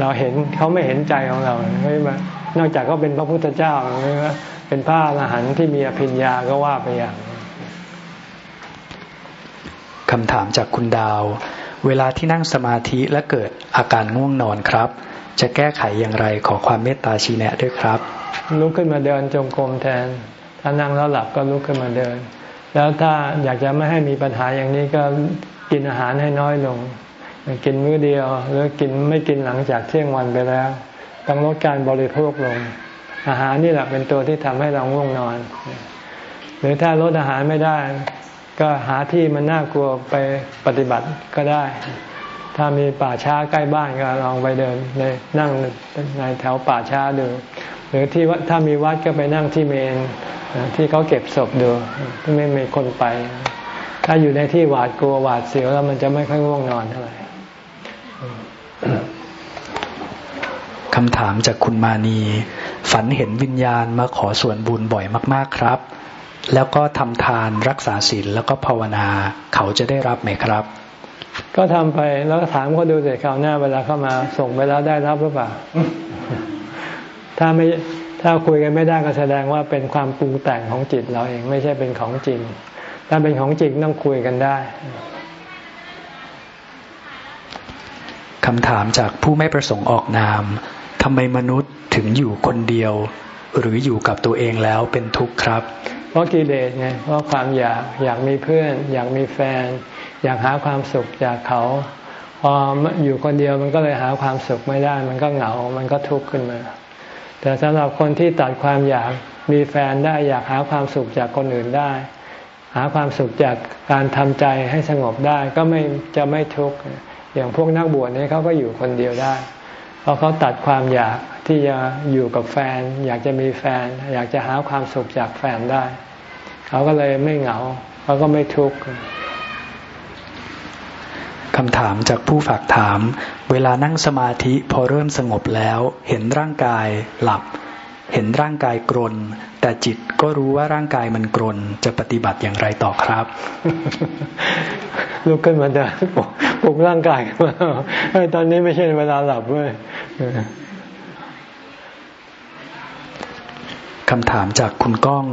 เราเห็นเขาไม่เห็นใจของเราไม่มานอกจากก็เป็นพระพุทธเจ้าเป็นพระอรหันต์ที่มีอภิญญาก็ว่าไปอย่าง คำถามจากคุณดาว เวลาที่นั่งสมาธิและเกิดอาการง่วงนอนครับ จะแก้ไขอย่างไรขอความเมตตาชี้แนะด้วยครับ ลุกขึ้นมาเดินจงกรมแทน ถ้านั่งแล้วหลับก็ลุกขึ้นมาเดิน แล้วถ้าอยากจะไม่ให้มีปัญหาอย่างนี้ก็กินอาหารให้น้อยลง กินมื้อเดียว หรือกินไม่กินหลังจากเที่ยงวันไปแล้ว ต้องลดการบริโภคลง อาหารนี่แหละเป็นตัวที่ทำให้เราง่วงนอน หรือถ้าลดอาหารไม่ได้ ก็หาที่มันน่ากลัวไปปฏิบัติก็ได้ ถ้ามีป่าช้าใกล้บ้านก็ลองไปเดินในนั่งในแถวป่าช้าดู หรือที่ถ้ามีวัดก็ไปนั่งที่เมนที่เขาเก็บศพดูที่ไม่มีคนไป ถ้าอยู่ในที่หวาดกลัวหวาดเสียวแล้วมันจะไม่ค่อยง่วงนอนเท่าไหร่คำถามจากคุณมานี ฝันเห็นวิญญาณมาขอส่วนบุญบ่อยมาก ๆ ครับ แล้วก็ทำทานรักษาศีลแล้วก็ภาวนาเขาจะได้รับไหมครับ ก็ทำไปแล้วก็ถามเขาดูเสร็จคราวหน้าเวลาเข้ามาส่งไปแล้วได้รับหรือเปล่า ถ้าไม่ถ้าคุยกันไม่ได้ก็แสดงว่าเป็นความปรุงแต่งของจิตเราเองไม่ใช่เป็นของจริง ถ้าเป็นของจริงต้องคุยกันได้คำถามจากผู้ไม่ประสงค์ออกนามทำไมมนุษย์ถึงอยู่คนเดียว หรืออยู่กับตัวเองแล้วเป็นทุกข์ครับเพ ราะกิเลสไงเพราะความอยากอยากมีเพื่อน อยากมีแฟน อยากหาความสุขจากเขา พออยู่คนเดียวมันก็เลยหาความสุขไม่ได้ มันก็เหงา มันก็ทุกข์ขึ้นมา แต่สำหรับคนที่ตัดความอยากมีแฟนได้อยากหาความสุขจากคนอื่นได้ หาความสุขจากการทำใจให้สงบได้ก็ไม่จะไม่ทุกข์อย่างพวกนักบวชนี่เขาก็อยู่คนเดียวได้ เพราะเขาตัดความอยากที่จะอยู่กับแฟน อยากจะมีแฟน อยากจะหาความสุขจากแฟนได้ เขาก็เลยไม่เหงาเขาก็ไม่ทุกข์คำถามจากผู้ฝากถาม เวลานั่งสมาธิพอเริ่มสงบแล้ว เห็นร่างกายหลับ เห็นร่างกายกรน แต่จิตก็รู้ว่าร่างกายมันกรน จะปฏิบัติอย่างไรต่อครับ ลุกขึ้นมาเดินปลุกร่างกายมาตอนนี้ไม่ใช่เวลาหลับเว้ยคำถามจากคุณก้อง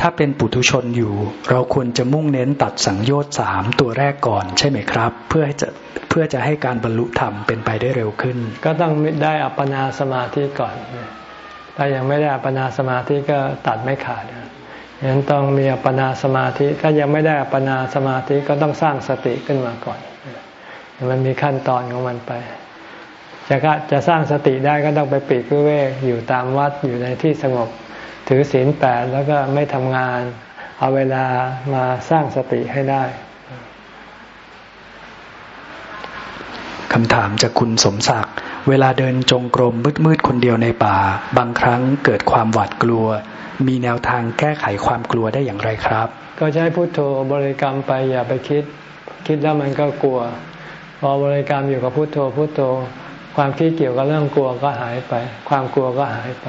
ถ้าเป็นปุถุชนอยู่ เราควรจะมุ่งเน้นตัดสังโยชน์สามตัวแรกก่อนใช่ไหมครับ เพื่อจะเพื่อจะให้การบรรลุธรรมเป็นไปได้เร็วขึ้น ก็ต้องได้อัปปนาสมาธิก่อนถ้ายังไม่ได้อัปปนาสมาธิก็ตัดไม่ขาดฉะนั้นต้องมีอัปปนาสมาธิ ถ้ายังไม่ได้อัปปนาสมาธิก็ต้องสร้างสติขึ้นมาก่อน มันมีขั้นตอนของมันไป จะจะสร้างสติได้ก็ต้องไปปีกเวกอยู่ตามวัดอยู่ในที่สงบ ถือศีลแปดแล้วก็ไม่ทำงาน เอาเวลามาสร้างสติให้ได้คำถามจากคุณสมศักดิ์เวลาเดินจงกรมมืดๆคนเดียวในป่า บางครั้งเกิดความหวาดกลัว มีแนวทางแก้ไขความกลัวได้อย่างไรครับ ก็ใช้พุโทโธบริกรรมไปอย่าไปคิด คิดแล้วมันก็กลัว พอบริกรรมอยู่กับพุโทโธพุโทโธ ความคิดเกี่ยวกับเรื่องกลัวก็หายไป ความกลัวก็หายไป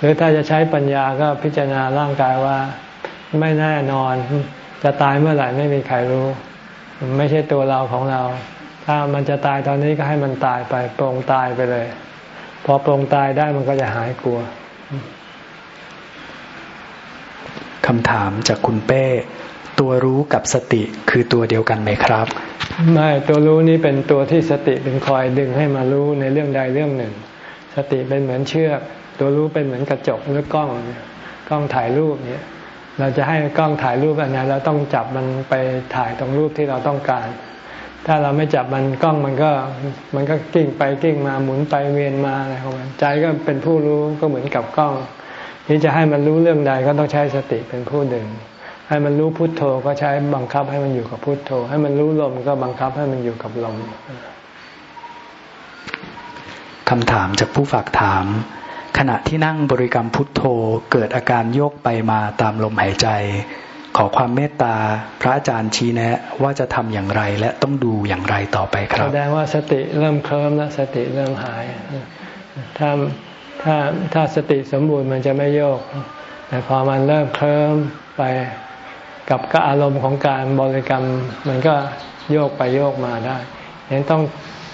หรือถ้าจะใช้ปัญญาก็พิจารณาร่างกายว่าไม่แน่นอน จะตายเมื่อไหร่ไม่มีใครรู้ ไม่ใช่ตัวเราของเรา ถ้ามันจะตายตอนนี้ก็ให้มันตายไปปรงตายไปเลย พอปรงตายได้มันก็จะหายกลัวคำถามจากคุณเป้ตัวรู้กับสติคือตัวเดียวกันไหมครับ ไม่ตัวรู้นี้เป็นตัวที่สติเป็นคอยดึงให้มารู้ในเรื่องใดเรื่องหนึ่ง สติเป็นเหมือนเชือก ตัวรู้เป็นเหมือนกระจกหรือกล้องกล้องถ่ายรูปเนี่ยเราจะให้กล้องถ่ายรูปอันนี้เราต้องจับมันไปถ่ายตรงรูปที่เราต้องการ ถ้าเราไม่จับมันกล้องมันก็มันก็กิ้งไปกิ้งมาหมุนไปเวียนมาอะไรของมันใจก็เป็นผู้รู้ก็เหมือนกับกล้องที่จะให้มันรู้เรื่องใดก็ต้องใช้สติเป็นผู้ดึงให้มันรู้พุทโธก็ใช้บังคับให้มันอยู่กับพุทโธ ให้มันรู้ลมก็บังคับให้มันอยู่กับลมคำถามจากผู้ฝากถาม ขณะที่นั่งบริกรรมพุทโธเกิดอาการโยกไปมาตามลมหายใจ ขอความเมตตาพระอาจารย์ชี้แนะว่าจะทำอย่างไรและต้องดูอย่างไรต่อไปครับแสดงว่าสติเริ่มเคลิ้มแล้วสติเริ่มหาย ถ้าถ้าถ้าสติสมบูรณ์มันจะไม่โยก แต่พอมันเริ่มเคลิ้มไปกับก็อารมณ์ของการบริกรรมมันก็โยกไปโยกมาได้เห็นต้อง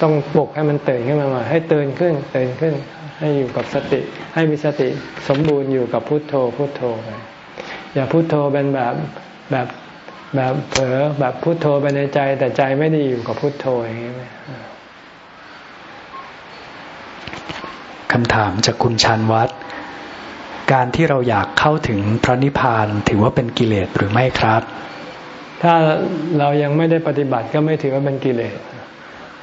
ต้องปลุกให้มันตื่นขึ้นมาใหม่ให้ตื่นขึ้นตื่นขึ้น ให้อยู่กับสติ ให้มีสติสมบูรณ์อยู่กับพุทโธพุทโธไปอย่าพุทโธเป็นแบบแบบแบบเผลอแบบพุทโธไปในใจ แต่ใจไม่ได้อยู่กับพุทโธอย่างนี้คำถามจากคุณชันวัดการที่เราอยากเข้าถึงพระนิพพานถือว่าเป็นกิเลสหรือไม่ครับ ถ้าเรายังไม่ได้ปฏิบัติก็ไม่ถือว่าเป็นกิเลส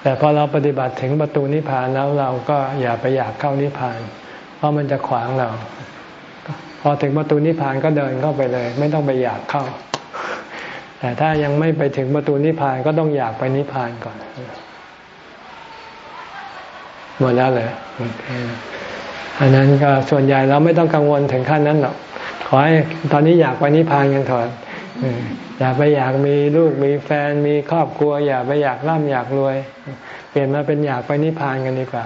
แต่พอเราปฏิบัติถึงประตูนิพพานแล้วเราก็อย่าไปอยากเข้านิพพาน เพราะมันจะขวางเรา พอถึงประตูนิพพานก็เดินเข้าไปเลย ไม่ต้องไปอยากเข้า แต่ถ้ายังไม่ไปถึงประตูนิพพานก็ต้องอยากไปนิพพานก่อนหมดแล้วเลยโอเคอันนั้นก็ส่วนใหญ่เราไม่ต้องกังวลถึงขั้นนั้นหรอกขอให้ตอนนี้อยากไปนิพพานกันเถิด อย่าไปอยากมีลูกมีแฟนมีครอบครัว อย่าไปอยากร่ำอยากรวย เปลี่ยนมาเป็นอยากไปนิพพานกันดีกว่า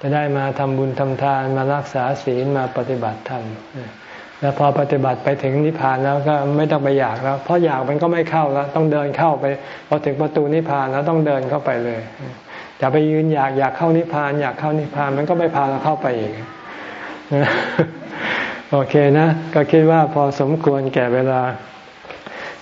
จะได้มาทำบุญทำทานมารักษาศีลมาปฏิบัติธรรมแล้วพอปฏิบัติไปถึงนิพพานแล้วก็ไม่ต้องไปอยากแล้ว เพราะอยากมันก็ไม่เข้าแล้ว ต้องเดินเข้าไปพอถึงประตูนิพพานแล้วต้องเดินเข้าไปเลยอย่าไปยืนอยากอยากเข้านิพพาน อยากเข้านิพพานมันก็ไม่พาเราเข้าไปอีกโอเคนะ ก็คิดว่าพอสมควรแก่เวลา